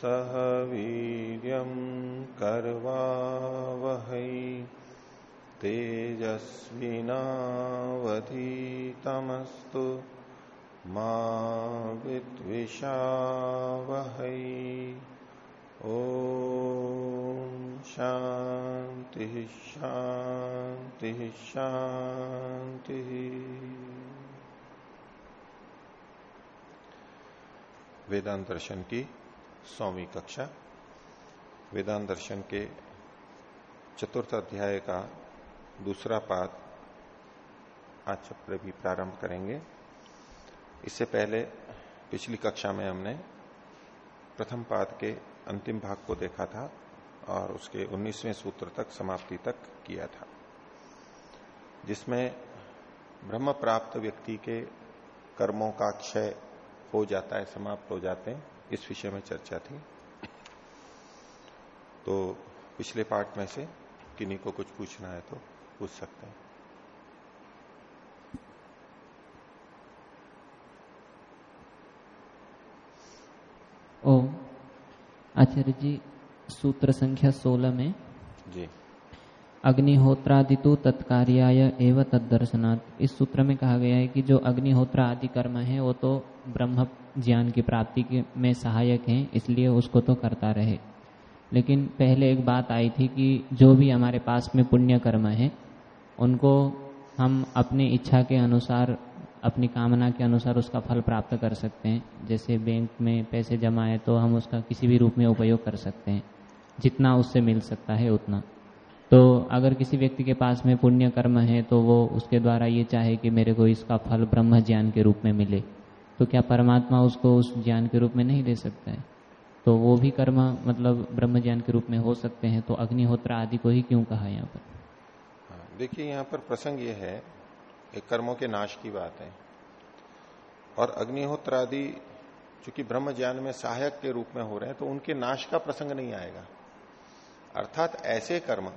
सह वीर कर्वा वह तेजस्विनावधीतमस्तु मिषा वह ओ शांति शांति शांति वेदांत दर्शन की सौवीं कक्षा, वेदांत दर्शन के चतुर्थ अध्याय का दूसरा पाद आज भी प्रारंभ करेंगे। इससे पहले पिछली कक्षा में हमने प्रथम पाद के अंतिम भाग को देखा था और उसके 19वें सूत्र तक, समाप्ति तक किया था, जिसमें ब्रह्म प्राप्त व्यक्ति के कर्मों का क्षय हो जाता है, समाप्त हो जाते हैं। इस विषय में चर्चा थी। तो पिछले पार्ट में से किन्हीं को कुछ पूछना है तो पूछ सकते हैं। ओ आचार्य जी सूत्र संख्या 16 में जी। अग्निहोत्रादितु तत्कार्याय एवं तदर्शनात् इस सूत्र में कहा गया है कि जो अग्निहोत्र आदि कर्म है, वो तो ब्रह्म ज्ञान की प्राप्ति के में सहायक हैं, इसलिए उसको तो करता रहे। लेकिन पहले एक बात आई थी कि जो भी हमारे पास में पुण्य कर्म है, उनको हम अपनी इच्छा के अनुसार, अपनी कामना के अनुसार उसका फल प्राप्त कर सकते हैं। जैसे बैंक में पैसे जमा है तो हम उसका किसी भी रूप में उपयोग कर सकते हैं। जितना उससे मिल सकता है, उतना। तो अगर किसी व्यक्ति के पास में पुण्य कर्म है तो वो उसके द्वारा ये चाहे कि मेरे को इसका फल ब्रह्म ज्ञान के रूप में मिले। तो क्या परमात्मा उसको उस ज्ञान के रूप में नहीं दे सकता है? तो वो भी कर्म मतलब ब्रह्म ज्ञान के रूप में हो सकते हैं तो अग्निहोत्र आदि को ही क्यों कहा यहाँ पर? हाँ, देखिए यहाँ पर प्रसंग ये है एक कर्मों के नाश की बात है। और अग्निहोत्र आदि चूँकि ब्रह्म ज्ञान में सहायक के रूप में हो रहे हैं तो उनके नाश का प्रसंग नहीं आएगा। अर्थात ऐसे कर्म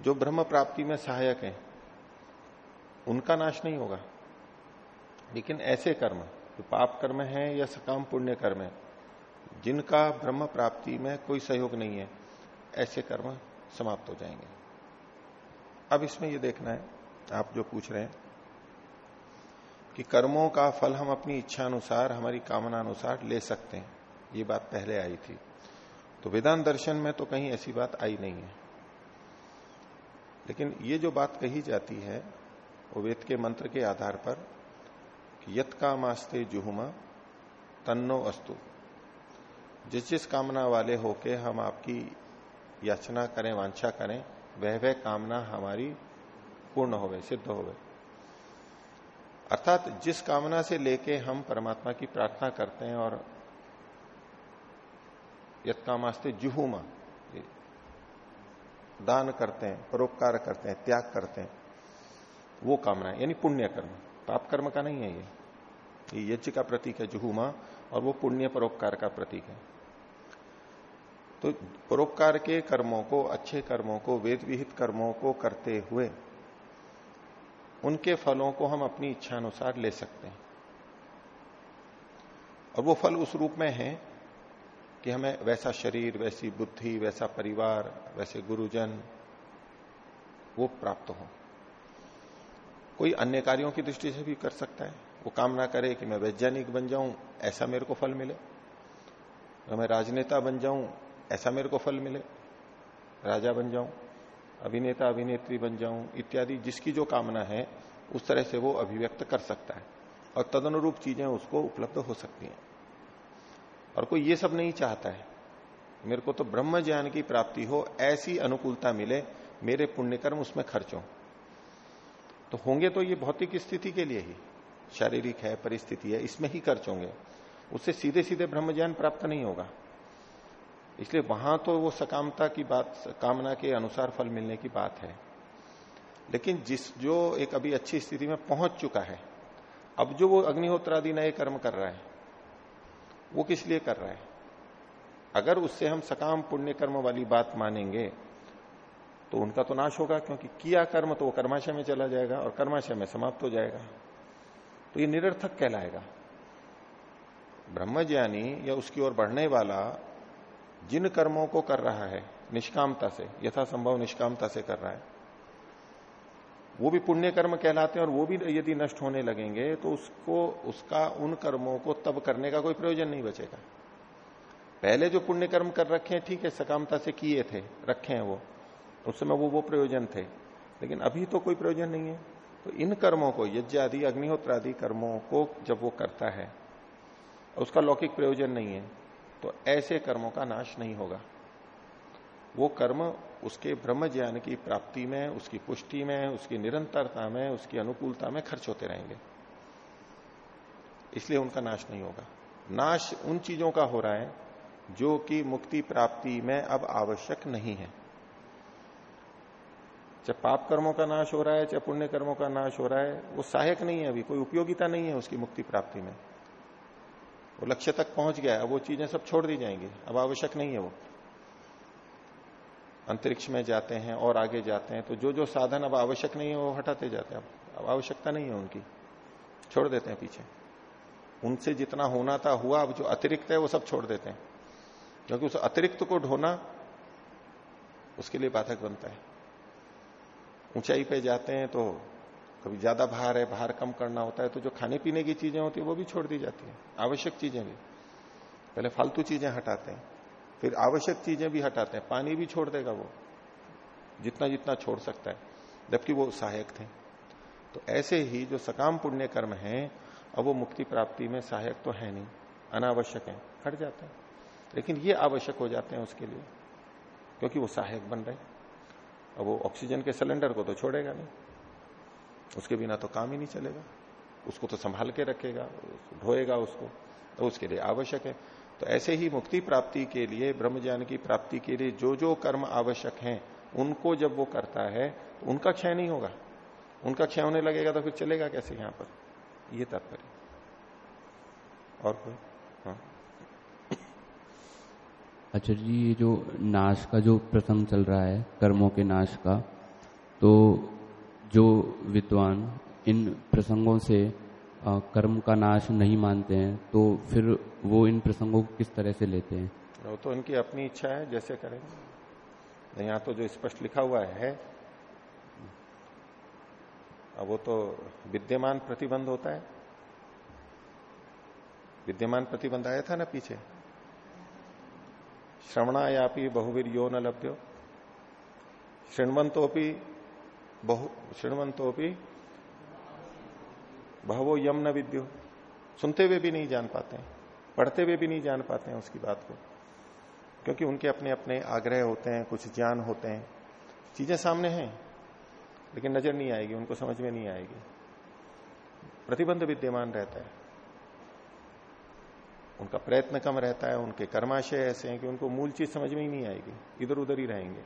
जो ब्रह्म प्राप्ति में सहायक है, उनका नाश नहीं होगा। लेकिन ऐसे कर्म, जो पाप कर्म है या सकाम पुण्य कर्म है, जिनका ब्रह्म प्राप्ति में कोई सहयोग नहीं है, ऐसे कर्म समाप्त हो जाएँगे। अब इसमें यह देखना है, आप जो पूछ रहे हैं कि कर्मों का फल हम अपनी इच्छा अनुसार हमारी कामना अनुसार ले सकते हैं। ये बात पहले आई थी। तो वेदांत दर्शन में तो कहीं ऐसी बात आई नहीं है। लेकिन ये जो बात कही जाती है, वो वेद के मंत्र के आधार पर यत कामास्ते जुहुमा, तन्नो अस्तु। जिस जिस कामना वाले होके हम आपकी याचना करें, वांछा करें, वह वह कामना हमारी पूर्ण होवे, सिद्ध होवे। अर्थात जिस कामना से लेके हम परमात्मा की प्रार्थना करते हैं और यत कामास्ते जुहुमा दान करते हैं, परोपकार करते हैं, त्याग करते हैं। वो कामना है, यानी पुण्य कर्म पाप कर्म का नहीं है ये। ये यज्ञ का प्रतीक है जुहुमा, और वो पुण्य परोपकार का प्रतीक है। तो परोपकार के कर्मों को, अच्छे कर्मों को वेद विहित कर्मों को करते हुए, उनके फलों को हम अपनी इच्छा अनुसार ले सकते हैं। और वो फल उस रूप में है कि हमें वैसा शरीर, वैसी बुद्धि, वैसा परिवार, वैसे गुरुजन, वो प्राप्त हो। कोई अन्य कार्यों की दृष्टि से भी कर सकता है। वो कामना करे कि मैं वैज्ञानिक बन जाऊँ, ऐसा मेरे को फल मिले। मैं राजनेता बन जाऊँ, ऐसा मेरे को फल मिले। राजा बन जाऊँ, अभिनेता, अभिनेत्री बन जाऊँ, इत्यादि जिसकी जो कामना है, उस तरह से वो अभिव्यक्त कर सकता है। और तदनुरूप चीज़ें उसको उपलब्ध हो सकती हैं। और कोई ये सब नहीं चाहता है। मेरे को तो ब्रह्म ज्ञान की प्राप्ति हो, ऐसी अनुकूलता मिले, मेरे पुण्यकर्म उसमें खर्च हो। तो होंगे तो ये भौतिक स्थिति के लिए ही। शारीरिक है, परिस्थिति है, इसमें ही खर्च होंगे। उससे सीधे सीधे ब्रह्म ज्ञान प्राप्त नहीं होगा। इसलिए वहाँ तो वो सकामता की बात, कामना के अनुसार फल मिलने की बात है। लेकिन जिस, जो एक अभी अच्छी स्थिति में पहुँच चुका है, अब जो वो अग्निहोत्र आदि नए कर्म कर रहा है वो किस लिए कर रहा है? अगर उससे हम सकाम पुण्य कर्म वाली बात मानेंगे तो उनका तो नाश होगा, क्योंकि किया कर्म तो वो कर्माशय में चला जाएगा और कर्माशय में समाप्त हो जाएगा। तो ये निरर्थक कहलाएगा। ब्रह्मज्ञानी या उसकी ओर बढ़ने वाला जिन कर्मों को कर रहा है, निष्कामता से, यथासंभव निष्कामता से कर रहा है वो भी पुण्य कर्म कहलाते हैं और वो भी यदि नष्ट होने लगेंगे तो उसको, उसका, उन कर्मों को तब करने का कोई प्रयोजन नहीं बचेगा। पहले जो पुण्य कर्म कर रखे हैं, ठीक है, सकामता से किए थे, रखे हैं वो, उस समय वो वो प्रयोजन थे, लेकिन अभी तो कोई प्रयोजन नहीं है। तो इन कर्मों को यज्ञ आदि अग्निहोत्र आदि कर्मों को जब वो करता है, उसका लौकिक प्रयोजन नहीं है तो ऐसे कर्मों का नाश नहीं होगा। वो कर्म उसके ब्रह्म ज्ञान की प्राप्ति में, उसकी पुष्टि में, उसकी निरंतरता में, उसकी अनुकूलता में खर्च होते रहेंगे। इसलिए उनका नाश नहीं होगा। नाश उन चीज़ों का हो रहा है जो कि मुक्ति प्राप्ति में अब आवश्यक नहीं है। चाहे पाप कर्मों का नाश हो रहा है, चाहे पुण्य कर्मों का नाश हो रहा है, वो सहायक नहीं है अभी, कोई उपयोगिता नहीं है उसकी मुक्ति प्राप्ति में। वो लक्ष्य तक पहुँच गया अब वो चीज़ें सब छोड़ दी जाएँगी। अब आवश्यक नहीं है वो। अंतरिक्ष में जाते हैं और आगे जाते हैं तो जो जो साधन अब आवश्यक नहीं है, वो हटाते जाते हैं। अब आवश्यकता नहीं है उनकी। छोड़ देते हैं पीछे। उनसे जितना होना था हुआ, अब जो अतिरिक्त है, वो सब छोड़ देते हैं। क्योंकि उस अतिरिक्त को ढोना उसके लिए बाधक बनता है। ऊंचाई पे जाते हैं तो कभी ज़्यादा भार है, भार कम करना होता है तो जो खाने पीने की चीज़ें होती है, वो भी छोड़ दी जाती है। आवश्यक चीज़ें भी। पहले फालतू चीज़ें हटाते हैं। फिर आवश्यक चीज़ें भी हटाते हैं। पानी भी छोड़ देगा वो, जितना जितना छोड़ सकता है, जबकि वो सहायक थे। तो ऐसे ही जो सकाम पुण्य कर्म है, अब वो मुक्ति प्राप्ति में सहायक तो है नहीं, अनावश्यक है, हट जाते हैं। लेकिन ये आवश्यक हो जाते हैं उसके लिए, क्योंकि वो सहायक बन रहे अब वो ऑक्सीजन के सिलेंडर को तो छोड़ेगा नहीं, उसके बिना तो काम ही नहीं चलेगा। उसको तो संभाल के रखेगा ढोएगा उसको तो उसके लिए आवश्यक है। तो ऐसे ही मुक्ति प्राप्ति के लिए ब्रह्म ज्ञान की प्राप्ति के लिए जो जो कर्म आवश्यक हैं, उनको जब वो करता है तो उनका क्षय नहीं होगा। उनका क्षय होने लगेगा तो फिर चलेगा कैसे यहाँ पर? ये तात्पर्य। और कोई? हाँ। अच्छा जी, ये जो नाश का जो प्रसंग चल रहा है, कर्मों के नाश का तो जो विद्वान इन प्रसंगों से कर्म का नाश नहीं मानते हैं तो फिर वो इन प्रसंगों को किस तरह से लेते हैं? वो तो उनकी अपनी इच्छा है, जैसे करेंगे। यहाँ तो जो स्पष्ट लिखा हुआ है वो तो विद्यमान प्रतिबंध होता है। विद्यमान प्रतिबंध आया था ना पीछे? श्रवणा श्रवणायापी बहुवीर यो न लभ्यो श्रृणवंतोपी बहु श्रृणवंतोपी बहुवो यम न विद्यो। सुनते हुए भी नहीं जान पाते हैं। पढ़ते हुए भी नहीं जान पाते हैं उसकी बात को। क्योंकि उनके अपने अपने आग्रह होते हैं, कुछ ज्ञान होते हैं। चीज़ें सामने हैं, लेकिन नज़र नहीं आएगी, उनको समझ में नहीं आएगी। प्रतिबंध विद्यमान रहता है। उनका प्रयत्न कम रहता है, उनके कर्माशय ऐसे हैं कि उनको मूल चीज़ समझ में ही नहीं आएगी इधर उधर ही रहेंगे।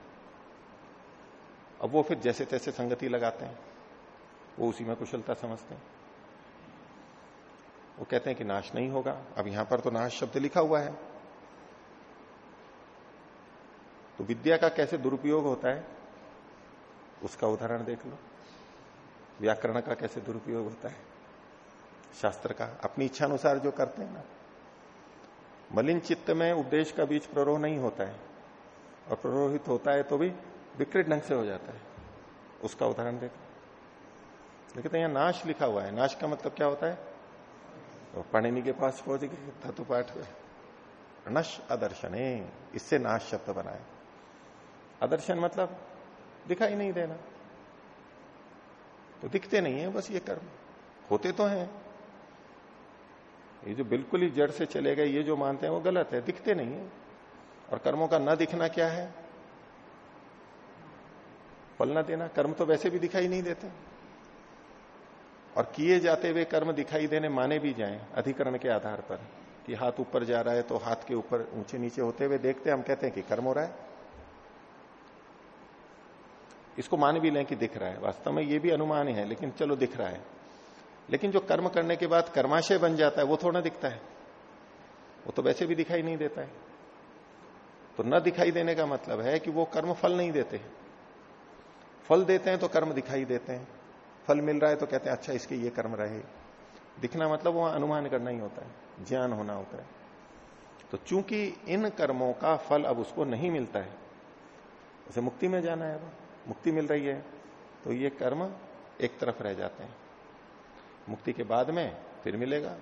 अब वो फिर जैसे तैसे संगति लगाते हैं, वो उसी में कुशलता समझते हैं। वो कहते हैं कि नाश नहीं होगा। अब यहाँ पर तो नाश शब्द लिखा हुआ है। तो विद्या का कैसे दुरुपयोग होता है? उसका उदाहरण देख लो। व्याकरण का कैसे दुरुपयोग होता है? शास्त्र का। अपनी इच्छा अनुसार जो करते हैं ना। मलिन चित्त में उपदेश का बीच प्ररोह नहीं होता है। और प्ररोहित होता है तो भी विकृत ढंग से हो जाता है। उसका उदाहरण देखो देखते यहाँ नाश लिखा हुआ है। नाश का मतलब क्या होता है? तो पाणिनि के पास पहुँच गए धातु पाठ नश अदर्शन, इससे नाश शब्द बनाए। अदर्शन मतलब दिखाई नहीं देना। तो दिखते नहीं है, बस ये कर्म। होते तो हैं। ये जो बिल्कुल ही जड़ से चले गए, ये जो मानते हैं, वो गलत है, दिखते नहीं है। और कर्मों का न दिखना क्या है? फल न देना, कर्म तो वैसे भी दिखाई नहीं देते। और किए जाते हुए कर्म दिखाई देने माने भी जाएँ, अधिकरण के आधार पर। कि हाथ ऊपर जा रहा है तो हाथ के ऊपर ऊँचे नीचे होते हुए देखते हैं, हम कहते हैं कि कर्म हो रहा है। इसको मान भी लें कि दिख रहा है। वास्तव में ये भी अनुमान है, लेकिन चलो दिख रहा है। लेकिन जो कर्म करने के बाद कर्माशय बन जाता है, वो थोड़ा दिखता है। वो तो वैसे भी दिखाई नहीं देता है। तो न दिखाई देने का मतलब है कि वो कर्म फल नहीं देते फल देते हैं तो कर्म दिखाई देते हैं। फल मिल रहा है तो कहते हैं अच्छा इसके ये कर्म रहे। दिखना मतलब वहाँ अनुमान करना ही होता है, ज्ञान होना होता है। तो चूँकि इन कर्मों का फल अब उसको नहीं मिलता है, उसे मुक्ति में जाना है मुक्ति मिल रही है तो ये कर्म एक तरफ़ रह जाते हैं। मुक्ति के बाद में फिर मिलेगा,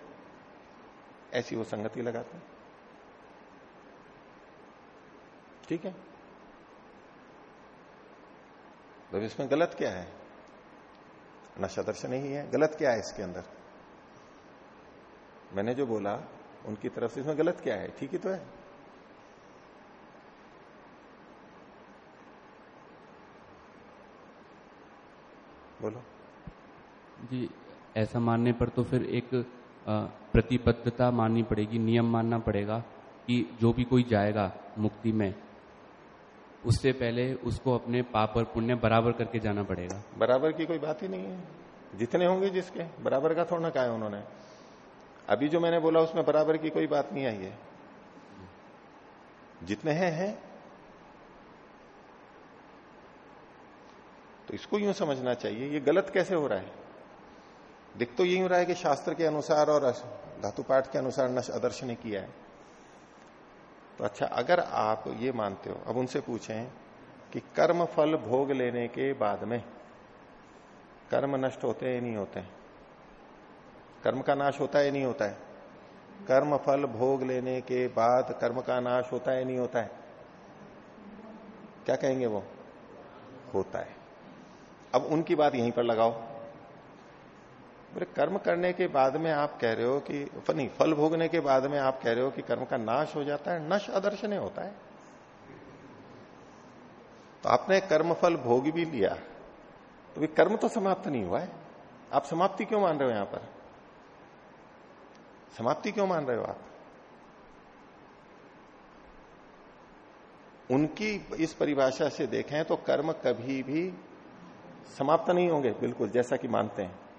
ऐसी वो संगति लगाते हैं। ठीक है? तो इसमें गलत क्या है? नशा दर्शन ही है, गलत क्या है इसके अंदर? मैंने जो बोला, उनकी तरफ़ से इसमें गलत क्या है? ठीक ही तो है। बोलो। जी, ऐसा मानने पर तो फिर एक प्रतिबद्धता माननी पड़ेगी, नियम मानना पड़ेगा कि जो भी कोई जाएगा मुक्ति में उससे पहले उसको अपने पाप और पुण्य बराबर करके जाना पड़ेगा। बराबर की कोई बात ही नहीं है। जितने होंगे जिसके, बराबर का थोड़ा कहा उन्होंने। अभी जो मैंने बोला, उसमें बराबर की कोई बात नहीं आई है। जितने हैं हैं। तो इसको यूँ समझना चाहिए, ये गलत कैसे हो रहा है? दिख तो यही हो रहा है कि शास्त्र के अनुसार और धातु पाठ के अनुसार नश आदर्श ने किया है। तो अच्छा अगर आप ये मानते हो, अब उनसे पूछें कि कर्म फल भोग लेने के बाद में कर्म नष्ट होते हैं नहीं होते हैं? कर्म का नाश होता है नहीं होता है? कर्म फल भोग लेने के बाद कर्म का नाश होता है नहीं होता है? क्या कहेंगे वो? होता है। अब उनकी बात यहीं पर लगाओ। बोले कर्म करने के बाद में आप कह रहे हो कि, नहीं, फल भोगने के बाद में आप कह रहे हो कि कर्म का नाश हो जाता है, नश अदर्शने होता है। तो आपने कर्म फल भोग भी लिया। तो भी कर्म तो समाप्त नहीं हुआ है। आप समाप्ति क्यों मान रहे हो यहाँ पर? समाप्ति क्यों मान रहे हो आप? उनकी इस परिभाषा से देखें तो कर्म कभी भी समाप्त नहीं होंगे, बिल्कुल, जैसा कि मानते हैं।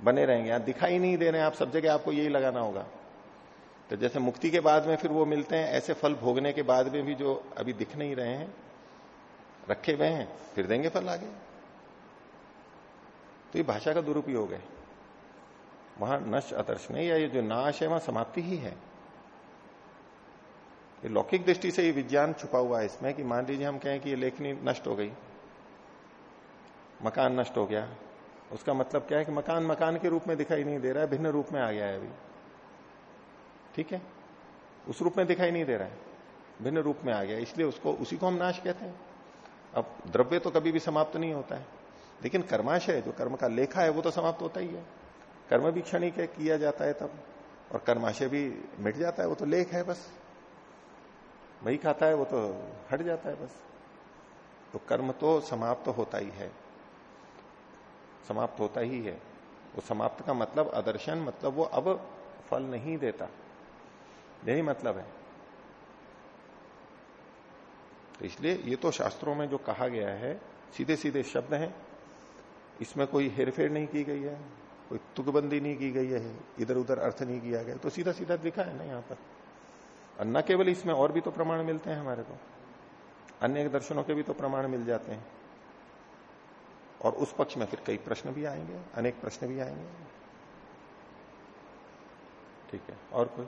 बने रहेंगे। यहाँ दिखाई नहीं दे रहे हैं, आप सब जगह आपको यही लगाना होगा। तो जैसे मुक्ति के बाद में फिर वो मिलते हैं, ऐसे फल भोगने के बाद में भी जो अभी दिख नहीं रहे हैं, रखे हुए हैं, फिर देंगे फल आगे। तो ये भाषा का दुरुपयोग है वहाँ नश नहीं या ये जो नाश है, वहाँ समाप्ति ही है। ये लौकिक दृष्टि से ये विज्ञान छुपा हुआ है इसमें कि मान लीजिए हम कहें कि ये लेखनी नष्ट हो गई। मकान नष्ट हो गया। उसका मतलब क्या है कि मकान मकान के रूप में दिखाई नहीं दे रहा है, भिन्न रूप में आ गया है अभी। ठीक है? उस रूप में दिखाई नहीं दे रहा है, भिन्न रूप में आ गया इसलिए उसको, उसी को हम नाश कहते हैं। अब द्रव्य तो कभी भी समाप्त नहीं होता है, लेकिन कर्माशय जो कर्म का लेखा है, वो तो समाप्त होता ही है। कर्म भी क्षणिक किया जाता है तब, और कर्माशय भी मिट जाता है, वो तो लेख है बस। वही खाता है, वो तो हट जाता है बस। तो कर्म तो समाप्त तो होता ही है। समाप्त होता ही है। वो समाप्त का मतलब अदर्शन मतलब वो अब फल नहीं देता। यही मतलब है। तो इसलिए ये तो शास्त्रों में जो कहा गया है सीधे सीधे शब्द हैं। इसमें कोई हेरफेर नहीं की गई है, कोई तुकबंदी नहीं की गई है इधर उधर अर्थ नहीं किया गया। तो सीधा सीधा दिखा है ना यहाँ पर। और न केवल इसमें और भी तो प्रमाण मिलते हैं हमारे को। अन्य दर्शनों के भी तो प्रमाण मिल जाते हैं। और उस पक्ष में फिर कई प्रश्न भी आएँगे अनेक प्रश्न भी आएँगे ठीक है और कोई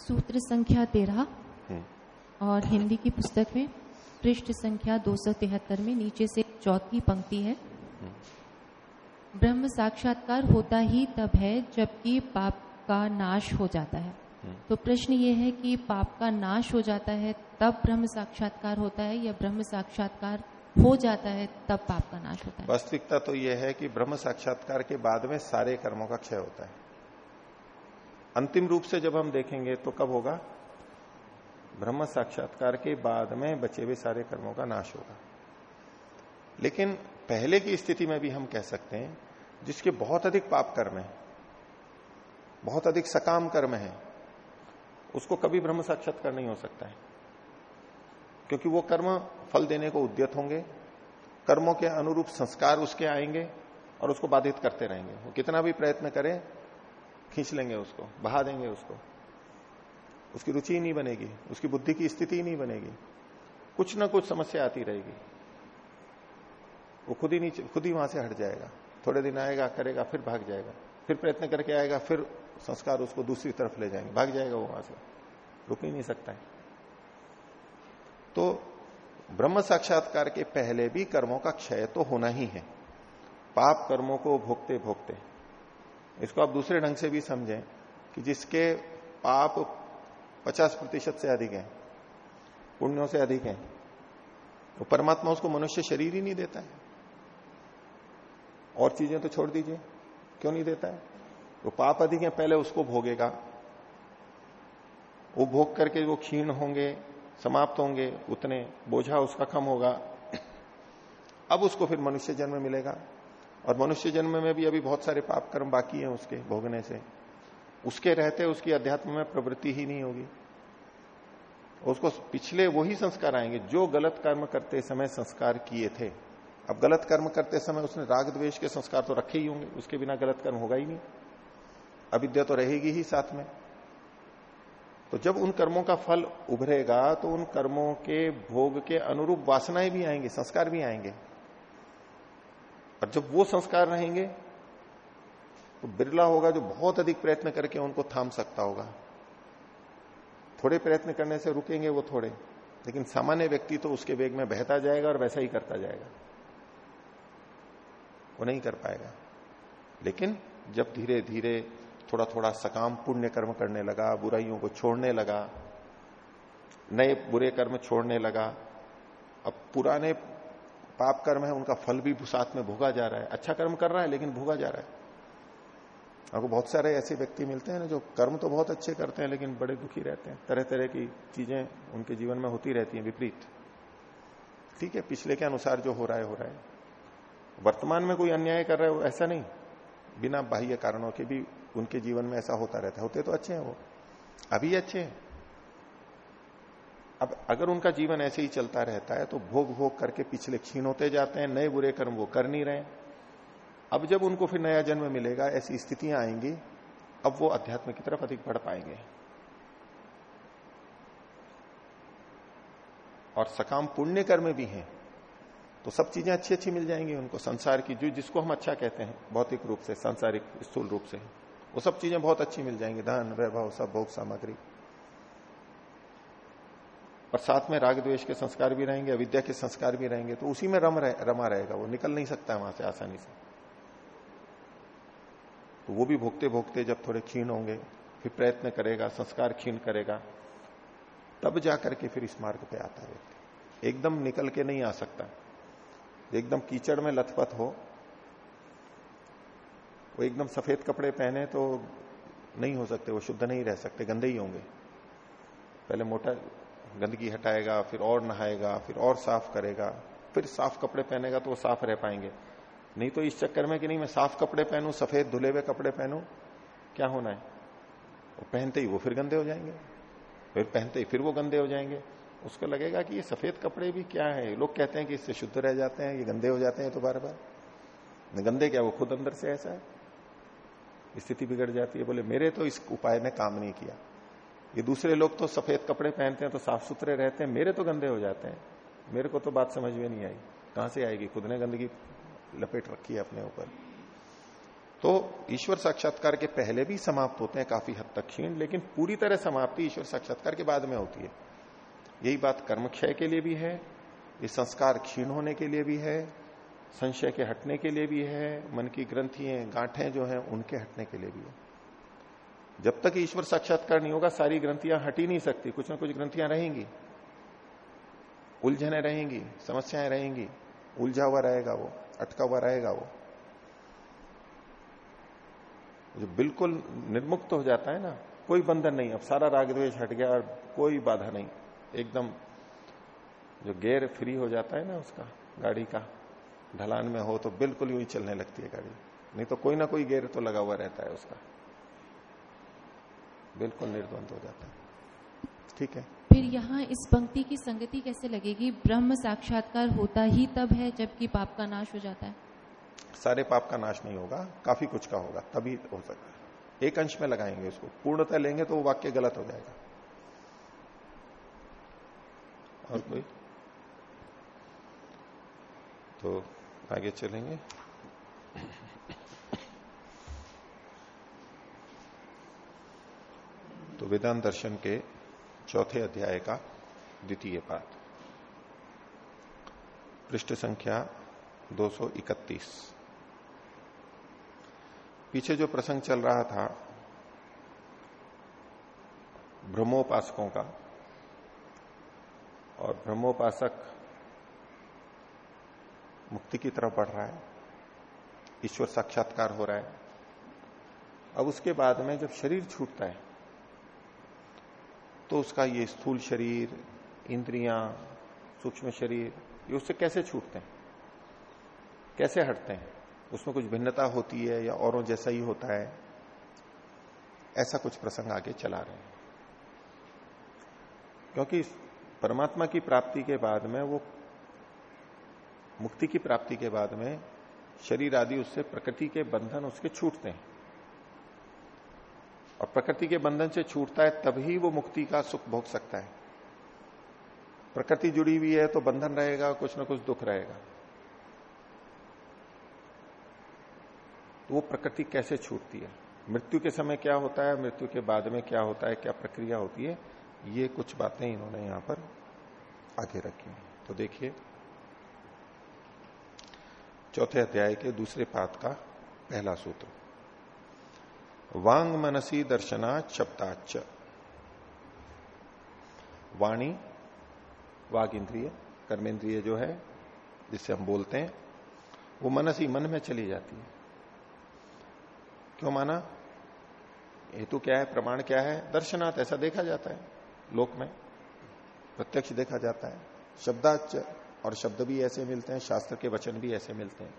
सूत्र संख्या तेरह हम्म। और हिंदी की पुस्तक में पृष्ठ संख्या दो सौ तिहत्तर में नीचे से चौथी पंक्ति है हम्म। ब्रह्म साक्षात्कार होता ही तब है जबकि पाप का नाश हो जाता है तो प्रश्न ये है कि पाप का नाश हो जाता है, तब ब्रह्म साक्षात्कार होता है, या ब्रह्म साक्षात्कार हो जाता है, तब पाप का नाश होता है? वास्तविकता तो यह है कि ब्रह्म साक्षात्कार के बाद में सारे कर्मों का क्षय होता है। अंतिम रूप से जब हम देखेंगे तो कब होगा? ब्रह्म साक्षात्कार के बाद में बचे हुए सारे कर्मों का नाश होगा। लेकिन पहले की स्थिति में भी हम कह सकते हैं, जिसके बहुत अधिक पाप कर्म है, बहुत अधिक सकाम कर्म है उसको कभी ब्रह्म साक्षात्कार नहीं हो सकता है। क्योंकि वो कर्म फल देने को उद्यत होंगे, कर्मों के अनुरूप संस्कार उसके आएँगे और उसको बाधित करते रहेंगे। वो कितना भी प्रयत्न करें, खींच लेंगे उसको, बहा देंगे उसको। उसकी रुचि ही नहीं बनेगी, उसकी बुद्धि की स्थिति ही नहीं बनेगी। कुछ ना कुछ समस्या आती रहेगी। वो खुद ही नीचे, खुद ही वहाँ से हट जाएगा। थोड़े दिन आएगा, करेगा, फिर भाग जाएगा। फिर प्रयत्न करके आएगा, फिर संस्कार उसको दूसरी तरफ़ ले जाएँगे। भाग जाएगा वो वहाँ से। रुक ही नहीं सकता है। तो ब्रह्म साक्षात्कार के पहले भी कर्मों का क्षय तो होना ही है। पाप कर्मों को भोगते भोगते। इसको आप दूसरे ढंग से भी समझें कि जिसके पाप 50 प्रतिशत से अधिक है, पुण्यों से अधिक है तो परमात्मा उसको मनुष्य शरीर ही नहीं देता है। और चीज़ें तो छोड़ दीजिए, क्यों नहीं देता है? तो पाप अधिक है, पहले उसको भोगेगा। वो भोग करके वो क्षीण होंगे, समाप्त होंगे, उतने बोझा उसका कम होगा। अब उसको फिर मनुष्य जन्म मिलेगा। और मनुष्य जन्म में भी अभी बहुत सारे पाप कर्म बाकी हैं उसके भोगने से। उसके रहते उसकी अध्यात्म में प्रवृत्ति ही नहीं होगी। उसको पिछले वही संस्कार आएँगे, जो गलत कर्म करते समय संस्कार किए थे। अब गलत कर्म करते समय उसने राग द्वेष के संस्कार तो रखे ही होंगे, उसके बिना गलत कर्म होगा ही नहीं। अविद्या तो रहेगी ही साथ में। तो जब उन कर्मों का फल उभरेगा तो उन कर्मों के भोग के अनुरूप वासनाएँ भी आएँगी, संस्कार भी आएँगे। और जब वो संस्कार रहेंगे तो बिरला होगा जो बहुत अधिक प्रयत्न करके उनको थाम सकता होगा। थोड़े प्रयत्न करने से रुकेंगे वो थोड़े, लेकिन सामान्य व्यक्ति तो उसके वेग में बहता जाएगा और वैसा ही करता जाएगा। वो नहीं कर पाएगा। लेकिन जब धीरे धीरे थोड़ा थोड़ा सकाम पुण्य कर्म करने लगा, बुराइयों को छोड़ने लगा, नए बुरे कर्म छोड़ने लगा। अब पुराने पाप कर्म है, उनका फल भी साथ में भोगा जा रहा है। अच्छा कर्म कर रहा है, लेकिन भोगा जा रहा है। आपको बहुत सारे ऐसे व्यक्ति मिलते हैं ना, जो कर्म तो बहुत अच्छे करते हैं, लेकिन बड़े दुखी रहते हैं। तरह तरह की चीज़ें उनके जीवन में होती रहती हैं, विपरीत। ठीक है, पिछले के अनुसार जो हो रहा है, हो रहा है। वर्तमान में कोई अन्याय कर रहा है, वो ऐसा नहीं। बिना बाह्य कारणों के भी उनके जीवन में ऐसा होता रहता है। होते तो अच्छे हैं वो। अभी अच्छे हैं। अब अगर उनका जीवन ऐसे ही चलता रहता है तो भोग भोग करके पिछले क्षीण होते जाते हैं, नए बुरे कर्म वो कर नहीं रहे अब जब उनको फिर नया जन्म मिलेगा, ऐसी स्थितियाँ आएँगी, अब वो अध्यात्म की तरफ़ अधिक बढ़ पाएँगे। और सकाम पुण्य कर्म भी हैं। तो सब चीज़ें अच्छी अच्छी मिल जाएँगी उनको। संसार की जो, जिसको हम अच्छा कहते हैं, भौतिक रूप से, सांसारिक स्थूल रूप से। वो सब चीज़ें बहुत अच्छी मिल जाएँगी धन वैभव सब भोग सामग्री। और साथ में राग द्वेष के संस्कार भी रहेंगे अविद्या के संस्कार भी रहेंगे तो उसी में रम रहे, रमा रहेगा वो निकल नहीं सकता वहाँ से आसानी से। तो वो भी भोगते भोगते जब थोड़े क्षीण होंगे फिर प्रयत्न करेगा संस्कार क्षीण करेगा तब जाकर के फिर इस मार्ग पे आता है। व्यक्ति एकदम निकल के नहीं आ सकता। एकदम कीचड़ में लथपथ हो वो एकदम सफ़ेद कपड़े पहने तो नहीं हो सकते, वो शुद्ध नहीं रह सकते, गंदे ही होंगे। पहले मोटा गंदगी हटाएगा, फिर और नहाएगा, फिर और साफ़ करेगा, फिर साफ़ कपड़े पहनेगा तो वो साफ़ रह पाएँगे। नहीं तो इस चक्कर में कि नहीं, मैं साफ़ कपड़े पहनू, सफ़ेद धुले हुए कपड़े पहनू, क्या होना है? वो पहनते ही वो फिर गंदे हो जाएँगे। फिर पहनते ही फिर वो गंदे हो जाएँगे। उसको लगेगा कि ये सफ़ेद कपड़े भी क्या है? लोग कहते हैं कि इससे शुद्ध रह जाते हैं, ये गंदे हो जाते हैं तो बार बार गंदे क्या? वो खुद अंदर से ऐसा है। स्थिति बिगड़ जाती है। बोले, मेरे तो इस उपाय ने काम नहीं किया। ये दूसरे लोग तो सफ़ेद कपड़े पहनते हैं तो साफ़ सुथरे रहते हैं, मेरे तो गंदे हो जाते हैं। मेरे को तो बात समझ में नहीं आई। कहाँ से आएगी? खुद ने गंदगी लपेट रखी है अपने ऊपर। तो ईश्वर साक्षात्कार के पहले भी समाप्त होते हैं, काफ़ी हद तक क्षीण, लेकिन पूरी तरह समाप्ति ईश्वर साक्षात्कार के बाद में होती है। यही बात कर्म क्षय के लिए भी है, ये संस्कार क्षीण होने के लिए भी है संशय के हटने के लिए भी है, मन की ग्रंथियाँ गांठें जो हैं, उनके हटने के लिए भी है। जब तक ईश्वर साक्षात्कार नहीं होगा, सारी ग्रंथियाँ हट ही नहीं सकती। कुछ ना कुछ ग्रंथियाँ रहेंगी। उलझने रहेंगी, समस्याएँ रहेंगी। उलझा हुआ रहेगा वो, अटका हुआ रहेगा वो। जो बिल्कुल निर्मुक्त हो जाता है ना, कोई बंधन नहीं। अब सारा राग द्वेष हट गया और कोई बाधा नहीं। एकदम जो गेयर फ्री हो जाता है ना उसका, गाड़ी का। ढलान में हो तो बिल्कुल यूँ ही चलने लगती है गाड़ी। नहीं तो कोई ना कोई गेयर तो लगा हुआ रहता है उसका। बिल्कुल निर्द्वंद हो जाता है। ठीक है? फिर यहाँ इस पंक्ति की संगति कैसे लगेगी? ब्रह्म साक्षात्कार होता ही तब है जबकि पाप का नाश हो जाता है। सारे पाप का नाश नहीं होगा काफ़ी कुछ का होगा तभी हो सकता है। एक अंश में लगाएँगे उसको। पूर्णतः लेंगे तो वो वाक्य गलत हो जाएगा। और कोई? तो आगे चलेंगे। तो वेदांत दर्शन के चौथे अध्याय का द्वितीय पाठ। पृष्ठ संख्या 231 पीछे जो प्रसंग चल रहा था, ब्रह्मोपासकों का, और ब्रह्मोपासक मुक्ति की तरफ़ बढ़ रहा है। ईश्वर साक्षात्कार हो रहा है। अब उसके बाद में जब शरीर छूटता है तो उसका ये स्थूल शरीर, इंद्रियाँ, सूक्ष्म शरीर, ये उससे कैसे छूटते हैं? कैसे हटते हैं? उसमें कुछ भिन्नता होती है या औरों जैसा ही होता है? ऐसा कुछ प्रसंग आगे चला रहे हैं। क्योंकि परमात्मा की प्राप्ति के बाद में वो मुक्ति की प्राप्ति के बाद में शरीर आदि उससे प्रकृति के बंधन उसके छूटते हैं। और प्रकृति के बंधन से छूटता है, तभी वो मुक्ति का सुख भोग सकता है। प्रकृति जुड़ी हुई है तो बंधन रहेगा, कुछ ना कुछ दुख रहेगा। तो वो प्रकृति कैसे छूटती है? मृत्यु के समय क्या होता है, मृत्यु के बाद में क्या होता है, क्या प्रक्रिया होती है, ये कुछ बातें इन्होंने यहाँ पर आगे रखी तो देखिए चौथे अध्याय के दूसरे पात का पहला सूत्र। वांग मनसी दर्शना शब्दाच वाणी वाग इंद्रिय कर्मेंद्रिय जो है जिससे हम बोलते हैं, वो मनसी मन में चली जाती है। क्यों माना? हेतु क्या है, प्रमाण क्या है? दर्शनाथ ऐसा देखा जाता है, लोक में। प्रत्यक्ष देखा जाता है। शब्दाच और शब्द भी ऐसे मिलते हैं, शास्त्र के वचन भी ऐसे मिलते हैं।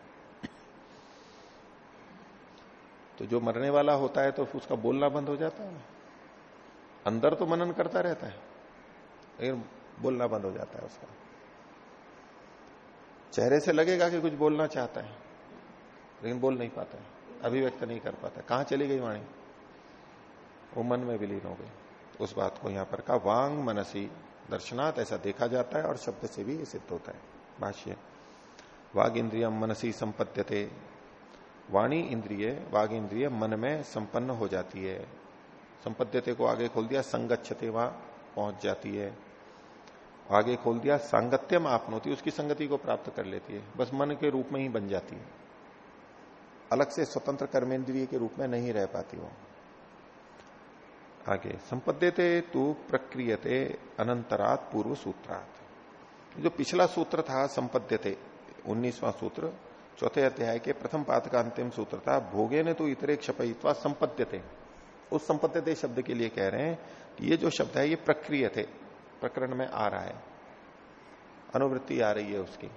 तो जो मरने वाला होता है तो उसका बोलना बंद हो जाता है। अंदर तो मनन करता रहता है, लेकिन बोलना बंद हो जाता है उसका। चेहरे से लगेगा कि कुछ बोलना चाहता है, लेकिन बोल नहीं पाता है, अभिव्यक्त नहीं कर पाता कहाँ चली गई वाणी? वो मन में विलीन हो गई। उस बात को यहाँ पर कहा, वांग मनसी दर्शनात्, ऐसा देखा जाता है और शब्द से भी सिद्ध होता है। भाष्य वाग इंद्रियम मनसी संपत्त्यते वाणी इंद्रिय वाग इंद्रिय मन में संपन्न हो जाती है। संपद्यते को आगे खोल दिया, संगच्छते वहाँ पहुँच जाती है। आगे खोल दिया, सांगत्यम आपनोती, उसकी संगति को प्राप्त कर लेती है। बस मन के रूप में ही बन जाती है। अलग से स्वतंत्र कर्मेंद्रिय के रूप में नहीं रह पाती वो। आगे, संपद्यते तू प्रक्रियते, अनंतरात पूर्व सूत्रात। जो पिछला सूत्र था, संपद्यते, उन्नीसवां सूत्र, चौथे अध्याय के प्रथम पाद का अंतिम सूत्र था, भोगे ने तो इतरे क्षपयित्वा संपद्यते। उस संपद्यते शब्द के लिए कह रहे हैं कि ये जो शब्द है, ये प्रक्रिय थे प्रकरण में आ रहा है। अनुवृत्ति आ रही है उसकी।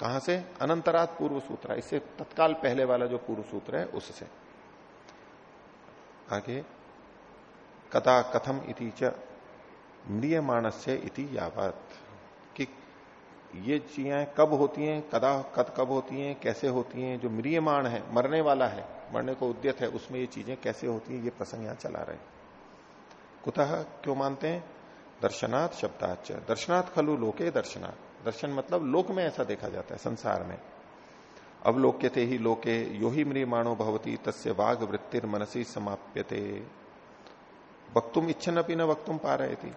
कहाँ से? अनंतरात पूर्व सूत्र इससे तत्काल पहले वाला जो पूर्व सूत्र है, उससे। आगे कदा कथम इति च म्रियमाणस्य इति यावत। कि ये चीज़ें कब होती हैं, कदा कद कब होती हैं, कैसे होती हैं, जो म्रियमाण है, मरने वाला है, मरने को उद्यत है, उसमें ये चीज़ें कैसे होती हैं, ये प्रसंग यहाँ चला रहे कुतः क्यों मानते हैं? दर्शनाथ शब्दाच दर्शनाथ खलु लोके दर्शनाथ दर्शन मतलब लोक में ऐसा देखा जाता है, संसार में। अवलोक्य थे ही लोके, यो ही म्रियमाणो भवती, तस्य वाघ वृत्तिर मनसी समाप्यते। वक्तुम इच्छन अपनी न वक्तुम पा रहे थी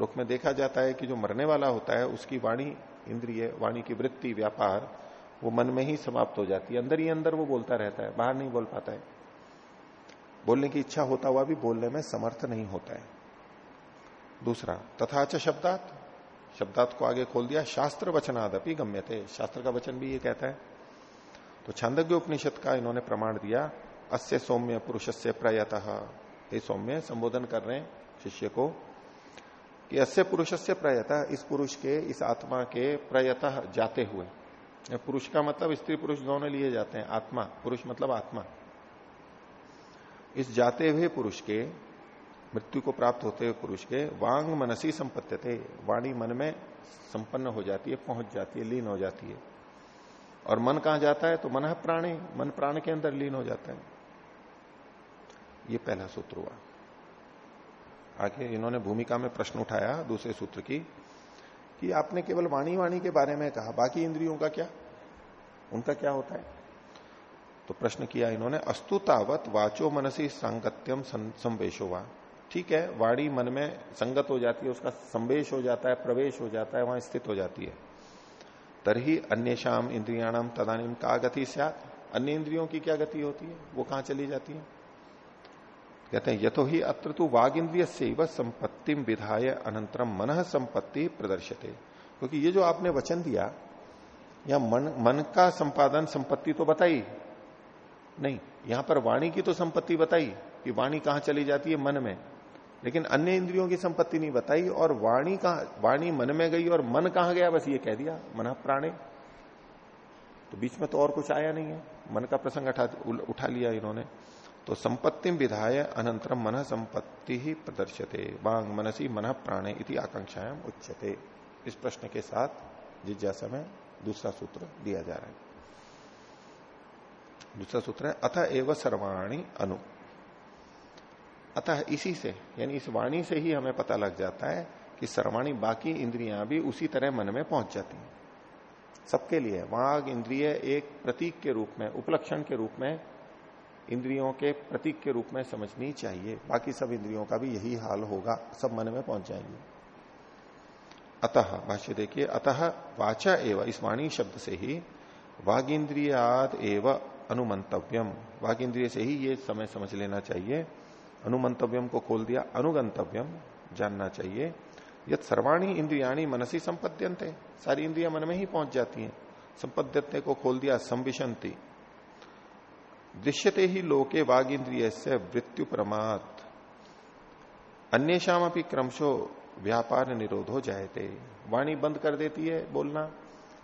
लोक में देखा जाता है कि जो मरने वाला होता है, उसकी वाणी, इंद्रिय, वाणी की वृत्ति, व्यापार, वो मन में ही समाप्त हो जाती है। अंदर ही अंदर वो बोलता रहता है, बाहर नहीं बोल पाता है। बोलने की इच्छा होता हुआ भी बोलने में समर्थ नहीं होता है। दूसरा तथाच शब्दात। शब्दात को आगे खोल दिया, शास्त्र वचनादपि गम्य थे शास्त्र का वचन भी ये कहता है। तो छांदज्ञ उपनिषद का इन्होंने प्रमाण दिया, अस्य सौम्य पुरुष से प्रयत। ये सौम्य, संबोधन कर रहे हैं शिष्य को कि अस्य पुरुष से प्रयत, इस पुरुष के, इस आत्मा के प्रयत जाते हुए। पुरुष का मतलब स्त्री पुरुष दोनों लिए जाते हैं। आत्मा, पुरुष मतलब आत्मा। इस जाते हुए पुरुष के, मृत्यु को प्राप्त होते हुए पुरुष के, वांग मनसी संपत्ति थे वाणी मन में संपन्न हो जाती है, पहुँच जाती है, लीन हो जाती है। और मन कहाँ जाता है? तो मन प्राणी, मन प्राण के अंदर लीन हो जाता है। ये पहला सूत्र हुआ। आगे इन्होंने भूमिका में प्रश्न उठाया दूसरे सूत्र की कि आपने केवल वाणी वाणी के बारे में कहा, बाकी इंद्रियों का क्या? उनका क्या होता है? तो प्रश्न किया इन्होंने अस्तुतावत वाचो मनसी सांगत्यम संवेश हुआ ठीक है, वाणी मन में संगत हो जाती है, उसका संवेश हो जाता है, प्रवेश हो जाता है, वहाँ स्थित हो जाती है। तरही अन्य शाम इंद्रियाणाम तदानीम का गति अन्य इंद्रियों की क्या गति होती है? वो कहाँ चली जाती है? कहते हैं यथो ही अत्र तो वाग इंद्रिय से संपत्ति विधाय अनंतरम मन संपत्ति प्रदर्शते क्योंकि ये जो आपने वचन दिया या मन मन का संपादन संपत्ति तो बताई। नहीं यहाँ पर वाणी की तो संपत्ति बताई कि वाणी कहाँ चली जाती है मन में। लेकिन अन्य इंद्रियों की संपत्ति नहीं बताई और वाणी कहा वाणी मन में गई और मन कहाँ गया बस ये कह दिया मन प्राणे। तो बीच में तो और कुछ आया नहीं है। मन का प्रसंग उठा, उठा लिया इन्होंने। तो संपत्ति विधाय अनंतरम मन संपत्ति ही प्रदर्शते वांग मनसी मन प्राणे इति आकांक्षाएँ उच्चते इस प्रश्न के साथ जिज्ञासा में दूसरा सूत्र दिया जा रहा है। दूसरा सूत्र है, अथ एवं सर्वाणी अनु। अतः इसी से, यानी इस वाणी से ही हमें पता लग जाता है कि सर्वाणी बाकी इंद्रियाँ भी उसी तरह मन में पहुँच जाती हैं। सबके लिए वाघ इंद्रिय एक प्रतीक के रूप में, उपलक्षण के रूप में इंद्रियों के प्रतीक के रूप में समझनी चाहिए। बाकी सब इंद्रियों का भी यही हाल होगा, सब मन में पहुँच जाएँगे। अतः, भाष्य देखिए, अतः वाचा एवं, इस वाणी शब्द से ही वागिंद्रियाद एवं अनुमंतव्यम। वागिंद्रिय से ही ये समय समझ लेना चाहिए। अनुमंतव्यम को खोल दिया, अनुगंतव्यम जानना चाहिए। यद सर्वाणी इंद्रियाणी मनसी संपद्यंते सारी इंद्रिया मन में ही पहुँच जाती हैं। संपद्यते को खोल दिया संविशंति दृश्यते ही लोके वाग इंद्रिय से मृत्यु प्रमात अन्य शाम अपनी क्रमशो व्यापार निरोध हो जाए थे वाणी बंद कर देती है बोलना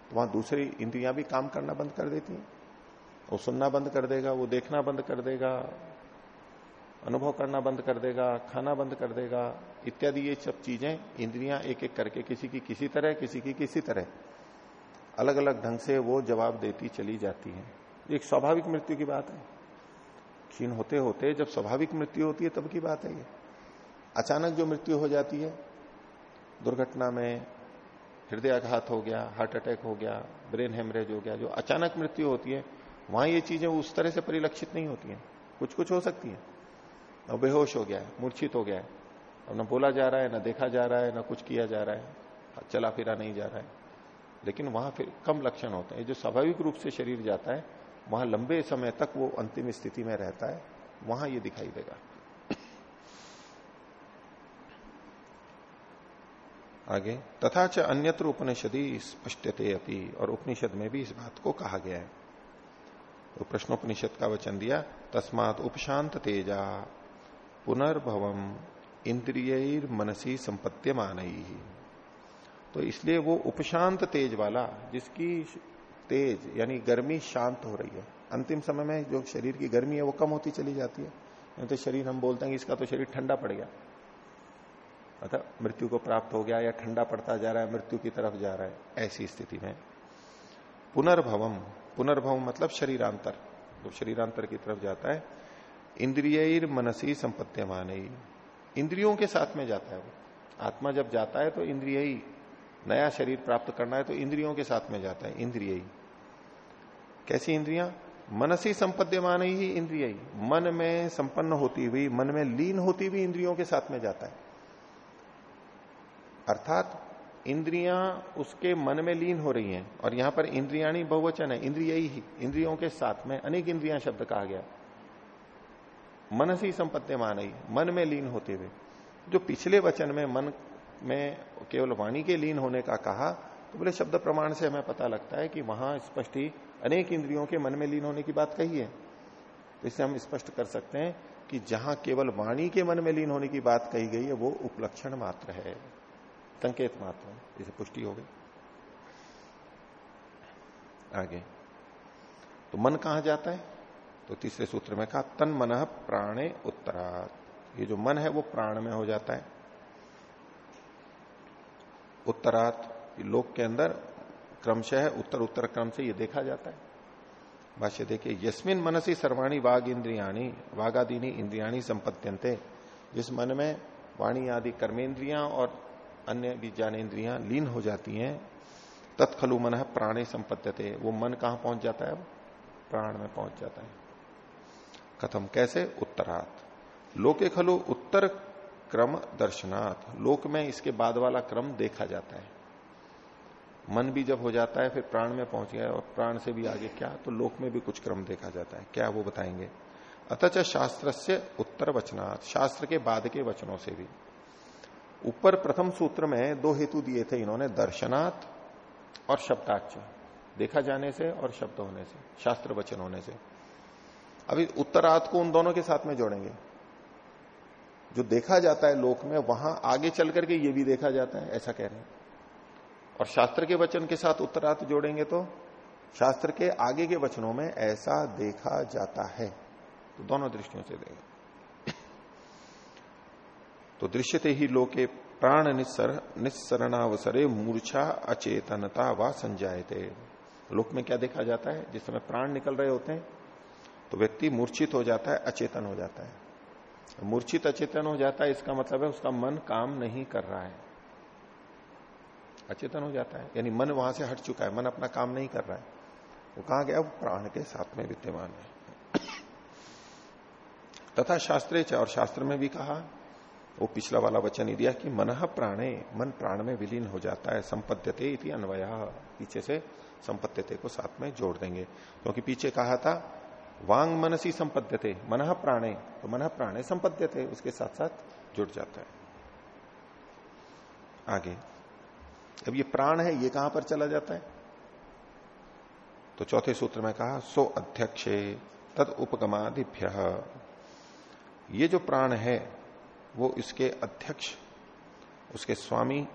तो वहाँ दूसरी इंद्रियाँ भी काम करना बंद कर देती है। वो सुनना बंद कर देगा, वो देखना बंद कर देगा, अनुभव करना बंद कर देगा, खाना बंद कर देगा, इत्यादि ये सब चीज़ें इंद्रियाँ एक एक करके किसी की किसी तरह, किसी की किसी तरह। अलग अलग ढंग से वो जवाब देती चली जाती है। एक स्वाभाविक मृत्यु की बात है। क्षीण होते होते जब स्वाभाविक मृत्यु होती है, तब की बात है ये। अचानक जो मृत्यु हो जाती है, दुर्घटना में हृदयाघात हो गया, हार्ट अटैक हो गया, ब्रेन हेमरेज हो गया, जो अचानक मृत्यु होती है, वहाँ ये चीज़ें उस तरह से परिलक्षित नहीं होती हैं। कुछ कुछ हो सकती है। अब बेहोश हो गया है, मूर्छित हो गया है। अब ना बोला जा रहा है, ना देखा जा रहा है, ना कुछ किया जा रहा है चला फिरा नहीं जा रहा है। लेकिन वहाँ फिर कम लक्षण होते हैं, जो स्वाभाविक रूप से शरीर जाता है वहाँ लंबे समय तक वो अंतिम स्थिति में रहता है, वहाँ ये दिखाई देगा। आगे, तथा च अन्यत्र उपनिषदि स्पष्टते अपनी और उपनिषद में भी इस बात को कहा गया है। तो प्रश्नोपनिषद का वचन दिया, तस्मात उपशांत तेजा, पुनर्भवम इंद्रिय मनसी संपत्तिमान ही तो इसलिए वो उपशांत तेज वाला, जिसकी तेज, यानी गर्मी शांत हो रही है। अंतिम समय में जो शरीर की गर्मी है, वो कम होती चली जाती है। नहीं तो शरीर, हम बोलते हैं इसका तो शरीर ठंडा पड़ गया। अतः मृत्यु को प्राप्त हो गया या ठंडा पड़ता जा रहा है, मृत्यु की तरफ़ जा रहा है, ऐसी स्थिति में। पुनर्भवम पुनर्भव मतलब शरीरांतर। जो शरीरांतर की तरफ़ जाता है। इंद्रिय मनसी संपत्तियमान। इंद्रियों के साथ में जाता है वो। आत्मा जब जाता है तो इंद्रिय नया शरीर प्राप्त करना है तो इंद्रियों के साथ में जाता है इंद्रिय ही कैसी इंद्रियाँ? मनसी संपद्यमान ही इंद्रिय ही मन में संपन्न होती हुई, मन में लीन होती हुई इंद्रियों के साथ में जाता है। अर्थात इंद्रियाँ उसके मन में लीन हो रही हैं और यहाँ पर इंद्रियाणी बहुवचन है इंद्रिय ही, इंद्रियों के साथ में, अनेक इंद्रियाँ शब्द कहा गया। मनसी ही संपत्ति आई मन में लीन होते हुए। जो पिछले वचन में मन में केवल वाणी के लीन होने का कहा तो बोले, शब्द प्रमाण से हमें पता लगता है कि वहाँ स्पष्ट ही अनेक इंद्रियों के मन में लीन होने की बात कही है। तो इससे हम स्पष्ट कर सकते हैं कि जहाँ केवल वाणी के मन में लीन होने की बात कही गई है, वो उपलक्षण मात्र है। संकेत मात्र है। इसे पुष्टि हो गई। आगे। तो मन कहा जाता है? तो तीसरे सूत्र में कहा, तन मन प्राणे उत्तरात। ये जो मन है, वो प्राण में हो जाता है। उत्तरात लोक के अंदर क्रमशः उत्तर उत्तर क्रम से ये देखा जाता है। भाष्य देखिए, यस्मिन मनसी सर्वाणी वाघ इंद्रियाणी, वागादीनी इंद्रियाणी संपत्यंते जिस मन में वाणी आदि कर्मेंद्रियाँ और अन्य भी ज्ञानेन्द्रियाँ लीन हो जाती हैं, तत्खलु मन प्राणे संपत्ति वो मन कहाँ पहुँच जाता है? प्राण में पहुँच जाता है। कथम कैसे? उत्तरात। लोके खलु उत्तर क्रम दर्शनाथ लोक में इसके बाद वाला क्रम देखा जाता है। मन भी जब हो जाता है, फिर प्राण में पहुँच गया और प्राण से भी आगे क्या? तो लोक में भी कुछ क्रम देखा जाता है। क्या वो बताएँगे? अतच शास्त्र से उत्तर वचनात्, शास्त्र के बाद के वचनों से भी। ऊपर प्रथम सूत्र में दो हेतु दिए थे इन्होंने, दर्शनात् और शब्दाच देखा जाने से और शब्द होने से, शास्त्र वचन होने से। अभी उत्तरार्थ को उन दोनों के साथ में जोड़ेंगे। जो देखा जाता है लोक में, वहाँ आगे चल करके ये भी देखा जाता है, ऐसा कह रहे हैं। और शास्त्र के वचन के साथ उत्तरार्थ जोड़ेंगे तो शास्त्र के आगे के वचनों में ऐसा देखा जाता है। तो दोनों दृष्टियों से देगा तो दृश्यते ही लोके प्राण निस्सर, निस्सरणावसरे मूर्छा, अचेतनता व संजायते। लोक में क्या देखा जाता है? जिस समय प्राण निकल रहे होते हैं तो व्यक्ति मूर्छित हो जाता है, अचेतन हो जाता है। मूर्छित अचेतन हो जाता है, इसका मतलब है उसका मन काम नहीं कर रहा है। अचेतन हो जाता है, यानी मन वहाँ से हट चुका है, मन अपना काम नहीं कर रहा है। वो कहा गया वो प्राण के साथ में विद्यमान है। तथा शास्त्रे और शास्त्र में भी कहा, वो पिछला वाला वचन ही दिया कि मन प्राणे, मन प्राण में विलीन हो जाता है, संपद्यते इति अन्वय, पीछे से संपत्त्यते को साथ में जोड़ देंगे। क्योंकि पीछे कहा था वांग मनसी संपद्यते, मन प्राणे तो मन प्राणे संपद्यते, उसके साथ साथ जुड़ जाता है। आगे, अब ये प्राण है, ये कहाँ पर चला जाता है? तो चौथे सूत्र में कहा, सो अध्यक्षे तद उपगमादिभ्य। ये जो प्राण है, वो इसके अध्यक्ष, उसके स्वामी,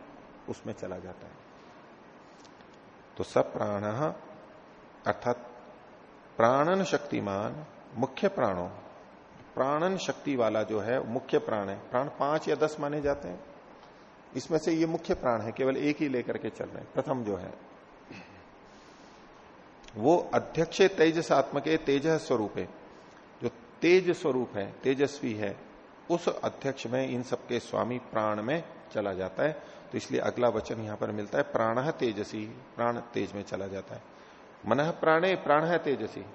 उसमें चला जाता है। तो सब प्राण अर्थात प्राणन शक्तिमान मुख्य प्राणों। प्राणन शक्ति वाला जो है, मुख्य प्राण है। प्राण पाँच या दस माने जाते हैं। इसमें से ये मुख्य प्राण है, केवल एक ही लेकर के चल रहे हैं। प्रथम जो है, वो अध्यक्ष तेजसात्मक तेज स्वरूप। है जो तेज स्वरूप है, तेजस्वी है, उस अध्यक्ष में, इन सबके स्वामी प्राण में चला जाता है। तो इसलिए अगला वचन यहाँ पर मिलता है, प्राण तेजसी, प्राण तेज में चला जाता है। मन प्राणे प्राण है तेजसी।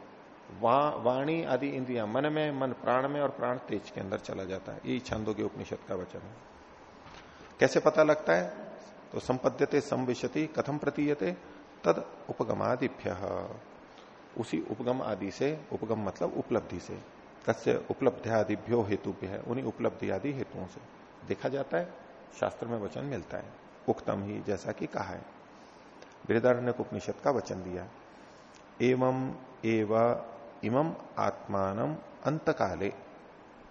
वा, वाणी आदि इंद्रिया मन में मन प्राण में और प्राण तेज के अंदर चला जाता है। यही छंदों के उपनिषद का वचन है। कैसे पता लगता है? तो संपद्यते संविशति कथम प्रतीयते? तद उपगमादिभ्य। उसी उपगम आदि से उपगम मतलब उपलब्धि से। कस्य उपलब्धियादिभ्यो हेतु है उन्हीं उपलब्धि आदि हेतुओं से। देखा जाता है शास्त्र में वचन मिलता है। उक्तम ही जैसा कि कहा है। बृहदारण्य उपनिषद का वचन दिया। एवं एव इमम आत्मान अंत काले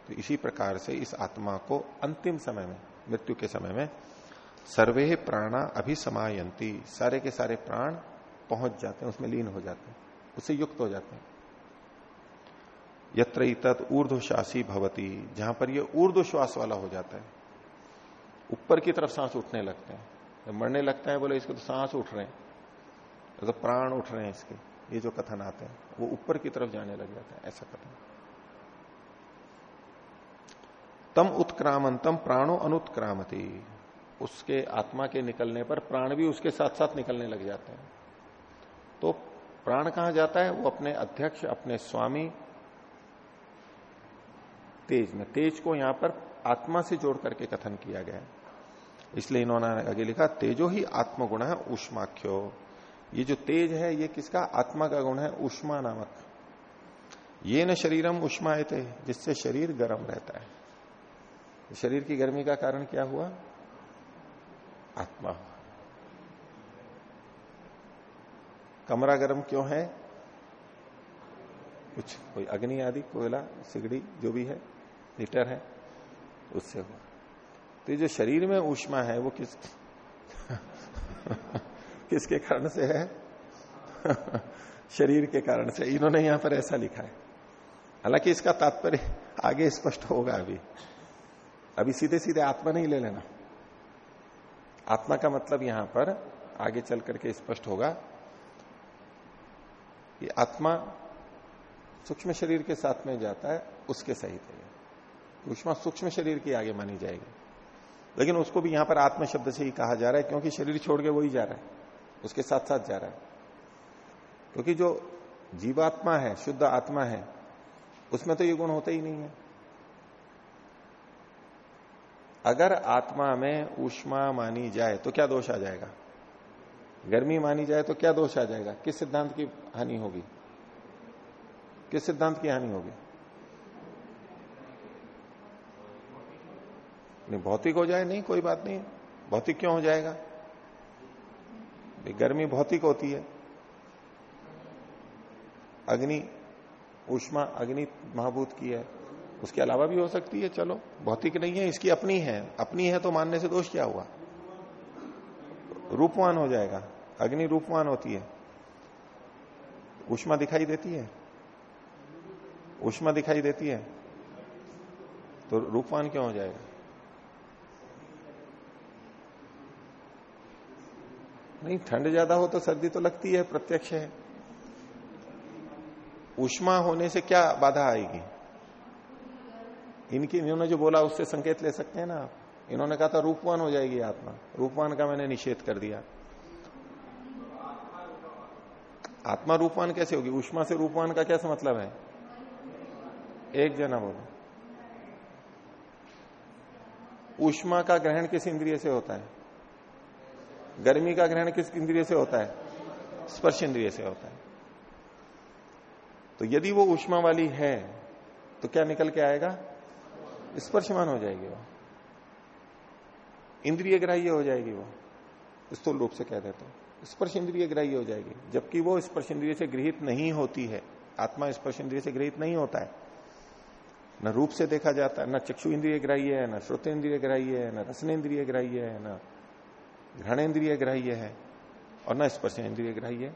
तो इसी प्रकार से इस आत्मा को अंतिम समय में, मृत्यु के समय में सर्वे प्राणा अभिसमायंती सारे के सारे प्राण पहुँच जाते हैं, उसमें लीन हो जाते हैं, उससे युक्त हो जाते हैं। यत्र तत् ऊर्ध्वश्वासी भवती, जहाँ पर ये ऊर्ध्व श्वास वाला हो जाता है। ऊपर की तरफ़ सांस उठने लगते हैं। जब मरने लगता है, बोले इसके तो सांस उठ रहे हैं। तो प्राण उठ रहे हैं इसके। ये जो कथन आते हैं, वो ऊपर की तरफ़ जाने लग जाता है, ऐसा कथन। तम उत्क्रामंतम प्राणो अनुत्क्रामती। उसके आत्मा के निकलने पर प्राण भी उसके साथ साथ निकलने लग जाते हैं। तो प्राण कहाँ जाता है? वो अपने अध्यक्ष, अपने स्वामी तेज में। तेज को यहाँ पर आत्मा से जोड़ करके कथन किया गया है। इसलिए इन्होंने आगे लिखा, तेजो ही आत्मगुण है, उष्माख्यो। ये जो तेज है, ये किसका? आत्मा का गुण है, उष्मा नामक। ये न शरीरम उष्मा थे जिससे शरीर गर्म रहता है। शरीर की गर्मी का कारण क्या हुआ? आत्मा कमरा गर्म क्यों है? कुछ, कोई अग्नि आदि, कोयला, सिगड़ी, जो भी है हीटर है, उससे हुआ। तो ये जो शरीर में ऊष्मा है, वो किस किसके कारण से है? शरीर के कारण से। इन्होंने यहाँ पर ऐसा लिखा है। हालाँकि इसका तात्पर्य आगे स्पष्ट होगा अभी। अभी सीधे सीधे आत्मा नहीं ले लेना। आत्मा का मतलब यहाँ पर आगे चल करके स्पष्ट होगा कि आत्मा सूक्ष्म शरीर के साथ में जाता है, उसके सहित है। ऊष्मा सूक्ष्म शरीर की आगे मानी जाएगी। लेकिन उसको भी यहाँ पर आत्म शब्द से ही कहा जा रहा है, क्योंकि शरीर छोड़ के वही जा रहा है। उसके साथ साथ जा रहा है। क्योंकि जो जीवात्मा है, शुद्ध आत्मा है, उसमें तो ये गुण होते ही नहीं है। अगर आत्मा में ऊष्मा मानी जाए तो क्या दोष आ जाएगा? गर्मी मानी जाए तो क्या दोष आ जाएगा? किस सिद्धांत की हानि होगी? किस सिद्धांत की हानि होगी? नहीं, भौतिक हो जाए, नहीं, कोई बात नहीं। भौतिक क्यों हो जाएगा? गर्मी भौतिक होती है। अग्नि, उष्मा, अग्नि महाभूत की है। उसके अलावा भी हो सकती है, चलो। भौतिक नहीं है, इसकी अपनी है। अपनी है तो मानने से दोष क्या हुआ? रूपवान हो जाएगा। अग्नि रूपवान होती है। उष्मा दिखाई देती है। उष्मा दिखाई देती है। तो रूपवान क्यों हो जाएगा? नहीं, ठंड ज़्यादा हो तो सर्दी तो लगती है, प्रत्यक्ष है। उष्मा होने से क्या बाधा आएगी? इनकी, इन्होंने जो बोला, उससे संकेत ले सकते हैं ना आप। इन्होंने कहा था, रूपवान हो जाएगी आत्मा। रूपवान का मैंने निषेध कर दिया। आत्मा रूपवान कैसे होगी? उष्मा से रूपवान का क्या मतलब है? एक जना बोलो। उष्मा का ग्रहण किस इंद्रिय से होता है? गर्मी का ग्रहण किस इंद्रिय से होता है? स्पर्श इंद्रिय से होता है। तो यदि वो उष्मा वाली है तो क्या निकल के आएगा? स्पर्शमान हो जाएगी वो। इंद्रिय ग्राह्य हो जाएगी वो। स्थूल रूप से कह देते तो स्पर्श इंद्रिय ग्राह्य हो जाएगी, जबकि वो स्पर्श इंद्रिय से गृहित नहीं होती है। आत्मा स्पर्श इंद्रिय से गृहित नहीं होता है। न रूप से देखा जाता है न चक्षु इंद्रिय ग्राह्य है, न श्रोत इंद्रिय ग्राह्य है, न रसन इंद्रिय ग्राह्य है, न घृणेन्द्रिय ग्राह्य है और न स्पर्श इंद्रिय ग्राह्य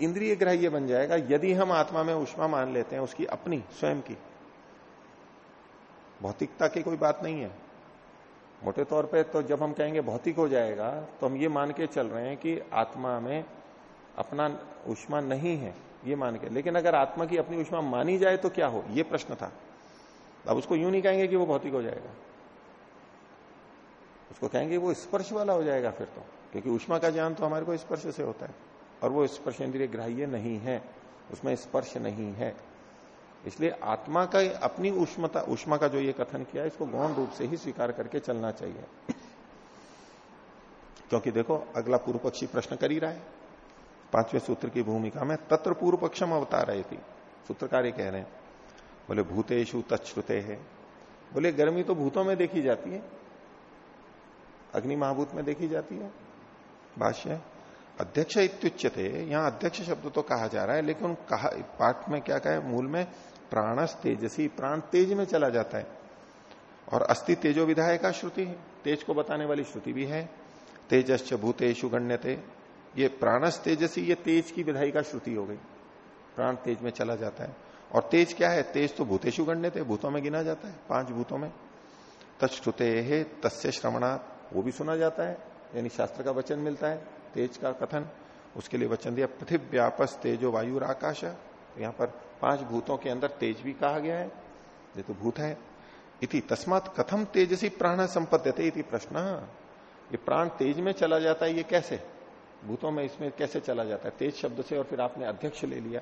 इंद्रिय ग्राह्य बन जाएगा, यदि हम आत्मा में उष्मा मान लेते हैं, उसकी अपनी, स्वयं की। भौतिकता की कोई बात नहीं है। मोटे तौर पे तो जब हम कहेंगे भौतिक हो जाएगा तो हम ये मान के चल रहे हैं कि आत्मा में अपना उष्मा नहीं है, ये मान के। लेकिन अगर आत्मा की अपनी उष्मा मानी जाए तो क्या हो? ये प्रश्न था। अब उसको यूँ नहीं कहेंगे कि वो भौतिक हो जाएगा। उसको कहेंगे वो स्पर्श वाला हो जाएगा फिर तो क्योंकि उष्मा का ज्ञान तो हमारे को स्पर्श से होता है, और वो स्पर्श इंद्रिय ग्राह्य नहीं है, उसमें स्पर्श नहीं है। इसलिए आत्मा का अपनी उष्मता, उष्मा का जो ये कथन किया इसको गौण रूप से ही स्वीकार करके चलना चाहिए। क्योंकि देखो, अगला पूर्व पक्षी प्रश्न कर ही रहा है। पाँचवें सूत्र की भूमिका में तत्र पूर्व पक्षम अवतार रही थी सूत्रकार कह रहे हैं, बोले भूतेशु तत्श्रुते है बोले, गर्मी तो भूतों में देखी जाती है अग्नि महाभूत में देखी जाती है। भाष्य, अध्यक्ष इत्युच्यते। यहाँ अध्यक्ष शब्द तो कहा जा रहा है, लेकिन कहा, पाठ में क्या कहा मूल में प्राणस तेजसी, प्राण तेज में चला जाता है। और अस्थि तेजो विधाय का श्रुति तेज को बताने वाली श्रुति भी है। तेजश्च भूतेशु गण्यते। ये प्राणस तेजसी, ये तेज की विधाई का श्रुति हो गई। प्राण तेज में चला जाता है। और तेज क्या है? तेज तो भूतेशु गण्य थे भूतों में गिना जाता है, पाँच भूतों में। तत्श्रुते है तस्य श्रवणा वो भी सुना जाता है, यानी शास्त्र का वचन मिलता है, तेज का कथन, उसके लिए वचन दिया पृथ्वी व्यापस तेजो वायु आकाश यहाँ पर पाँच भूतों के अंदर तेज भी कहा गया है, ये तो भूत है। इति तस्मात कथम तेजसी प्राण संपद्यते इति प्रश्न। ये प्राण तेज में चला जाता है, ये कैसे? भूतों में इसमें कैसे चला जाता है? तेज शब्द से और फिर आपने अध्यक्ष ले लिया।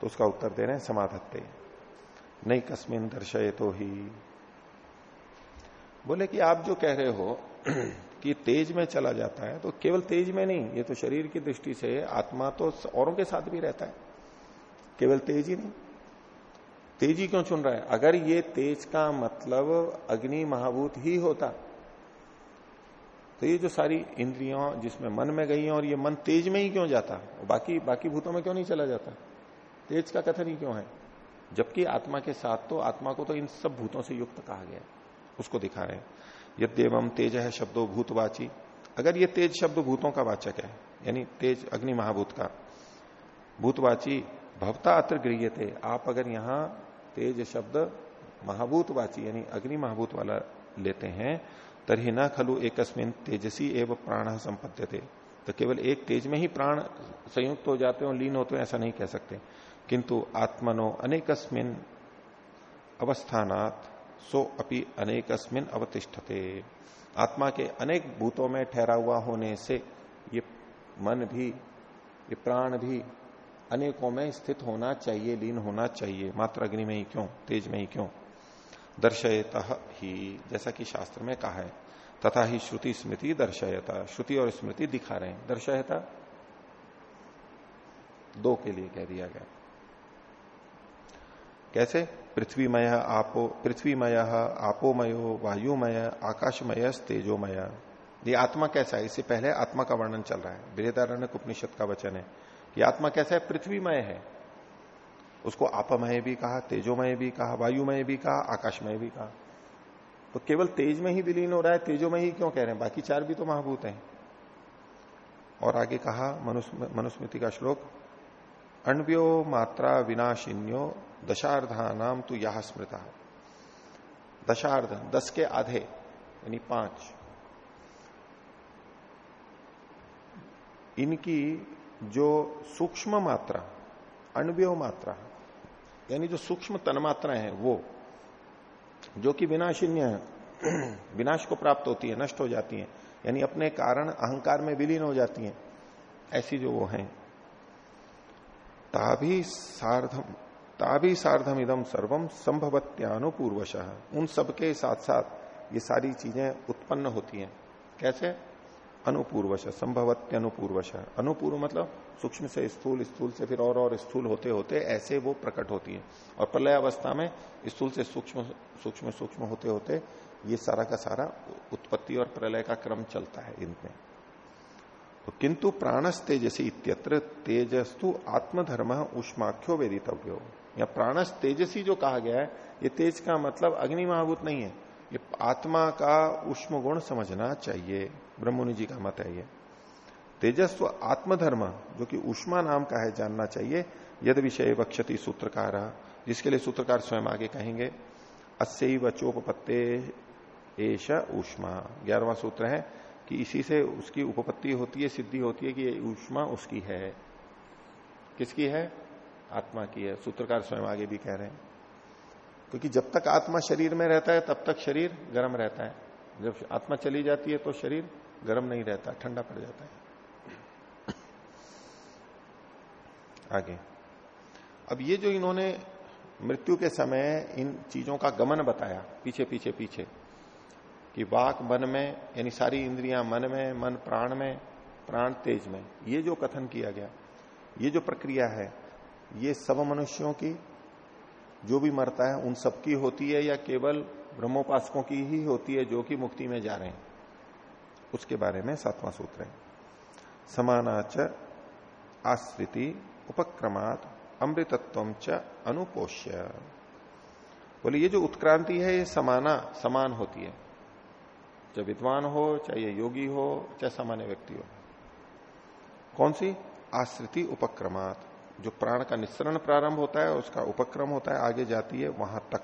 तो उसका उत्तर दे रहे हैं, समाधत्ते। नहीं कस्मिन दर्शय तो ही बोले कि आप जो कह रहे हो कि तेज में चला जाता है तो केवल तेज में नहीं, ये तो शरीर की दृष्टि से आत्मा तो औरों के साथ भी रहता है। केवल तेज ही नहीं। तेज़ी क्यों चुन रहा है? अगर ये तेज का मतलब अग्नि महाभूत ही होता तो ये जो सारी इंद्रियों जिसमें मन में गई और ये मन तेज में ही क्यों जाता? बाकी बाकी भूतों में क्यों नहीं चला जाता? तेज का कथन ही क्यों है? जबकि आत्मा के साथ तो आत्मा को तो इन सब भूतों से युक्त कहा गया उसको दिखा रहे हैं। यद्यवम तेज है शब्दों भूतवाची। अगर ये तेज शब्द भूतों का वाचक है, यानी तेज अग्नि महाभूत का, भूतवाची भवता अत्र गृह आप अगर यहाँ तेज शब्द महाभूतवाची, यानी अग्नि महाभूत वाला लेते हैं, तरही न खलु एकस्मिन तेजसी एवं प्राण संपत्ति थे तो केवल एक तेज में ही प्राण संयुक्त हो जाते हो लीन होते हो, ऐसा नहीं कह सकते। किंतु आत्मनो अनेकस्मिन अवस्थानात सो अपि अनेकस्मिन अवतिष्ठते। आत्मा के अनेक भूतों में ठहरा हुआ होने से ये मन भी, ये प्राण भी अनेकों में स्थित होना चाहिए, लीन होना चाहिए। मात्र अग्नि में ही क्यों? तेज में ही क्यों? दर्शयत ही, जैसा कि शास्त्र में कहा है, तथा ही श्रुति स्मृति दर्शयता। श्रुति और स्मृति दिखा रहे हैं। दर्शयता दो के लिए कह दिया गया। कैसे? पृथ्वीमय आपो, पृथ्वीमय आपोमयो, वायुमय, आकाशमय, तेजोमय। ये आत्मा कैसा है? इससे पहले आत्मा का वर्णन चल रहा है। बृहदारण्य उपनिषद का वचन है कि आत्मा कैसा है? पृथ्वीमय है। उसको आपमय भी कहा, तेजोमय भी कहा, वायुमय भी कहा, आकाशमय भी कहा। तो केवल तेज में ही विलीन हो रहा है, तेजोमय ही क्यों कह रहे हैं? बाकी चार भी तो महाभूत हैं। और आगे कहा मनुस्मृति का श्लोक अण्व्यो मात्रा विनाशिन्यो दशार्धा नाम तो यह स्मृता। दशार्ध दस के आधे, यानी पाँच। इनकी जो सूक्ष्म मात्रा, अण्व्यो मात्रा, यानी जो सूक्ष्म तन्मात्राएँ है, वो, जो कि विनाशिन्य है, विनाश को प्राप्त होती है, नष्ट हो जाती है, यानी अपने कारण अहंकार में विलीन हो जाती है, ऐसी जो वो हैं। ताभी सार्धम ताभी सार्धम इदम सर्वम संभवत्यानुपूर्वश। उन सबके साथ साथ ये सारी चीज़ें उत्पन्न होती हैं। कैसे? अनुपूर्वश संभवत्य अनुपूर्वश अनुपूर्व मतलब सूक्ष्म से स्थूल स्थूल से फिर और और स्थूल होते होते ऐसे वो प्रकट होती है। और प्रलय अवस्था में स्थूल से सूक्ष्म सूक्ष्म सूक्ष्म होते होते ये सारा का सारा उत्पत्ति और प्रलय का क्रम चलता है इनमें। किंतु प्राणस तेजसी इत्यत्र तेजस्तु आत्मधर्म उष्माख्यो वेदितव्यो। या प्राणस तेजसी जो कहा गया है, ये तेज का मतलब अग्नि महाभूत नहीं है। ये आत्मा का उष्म गुण समझना चाहिए। ब्रह्मणि जी का मत है ये। तेजस्व आत्मधर्म, जो कि उष्मा नाम का है, जानना चाहिए। यद विषय वक्षति सूत्रकार, जिसके लिए सूत्रकार स्वयं आगे कहेंगे अस्य वचोपत्ते एश उष्मा। ग्यारहवा सूत्र है कि इसी से उसकी उपपत्ति होती है, सिद्धि होती है कि ये उष्मा उसकी है। किसकी है? आत्मा की है। सूत्रकार स्वयं आगे भी कह रहे हैं। क्योंकि जब तक आत्मा शरीर में रहता है, तब तक शरीर गर्म रहता है। जब आत्मा चली जाती है तो शरीर गर्म नहीं रहता, ठंडा पड़ जाता है। आगे। अब ये जो इन्होंने मृत्यु के समय इन चीज़ों का गमन बताया, पीछे पीछे पीछे कि वाक मन में, यानी सारी इंद्रियाँ मन में, मन प्राण में, प्राण तेज में, ये जो कथन किया गया, ये जो प्रक्रिया है, ये सब मनुष्यों की, जो भी मरता है, उन सबकी होती है या केवल ब्रह्मोपासकों की ही होती है जो कि मुक्ति में जा रहे हैं? उसके बारे में सातवां सूत्र है। समानाच आश्रिति उपक्रमात अमृतत्व च अनुपोष्य। बोले, ये जो उत्क्रांति है, ये समाना, समान होती है। चाहे विद्वान हो, चाहे योगी हो, चाहे सामान्य व्यक्ति हो। कौन सी? आश्रिति उपक्रमात। जो प्राण का निस्सरण प्रारंभ होता है, उसका उपक्रम होता है, आगे जाती है, वहाँ तक।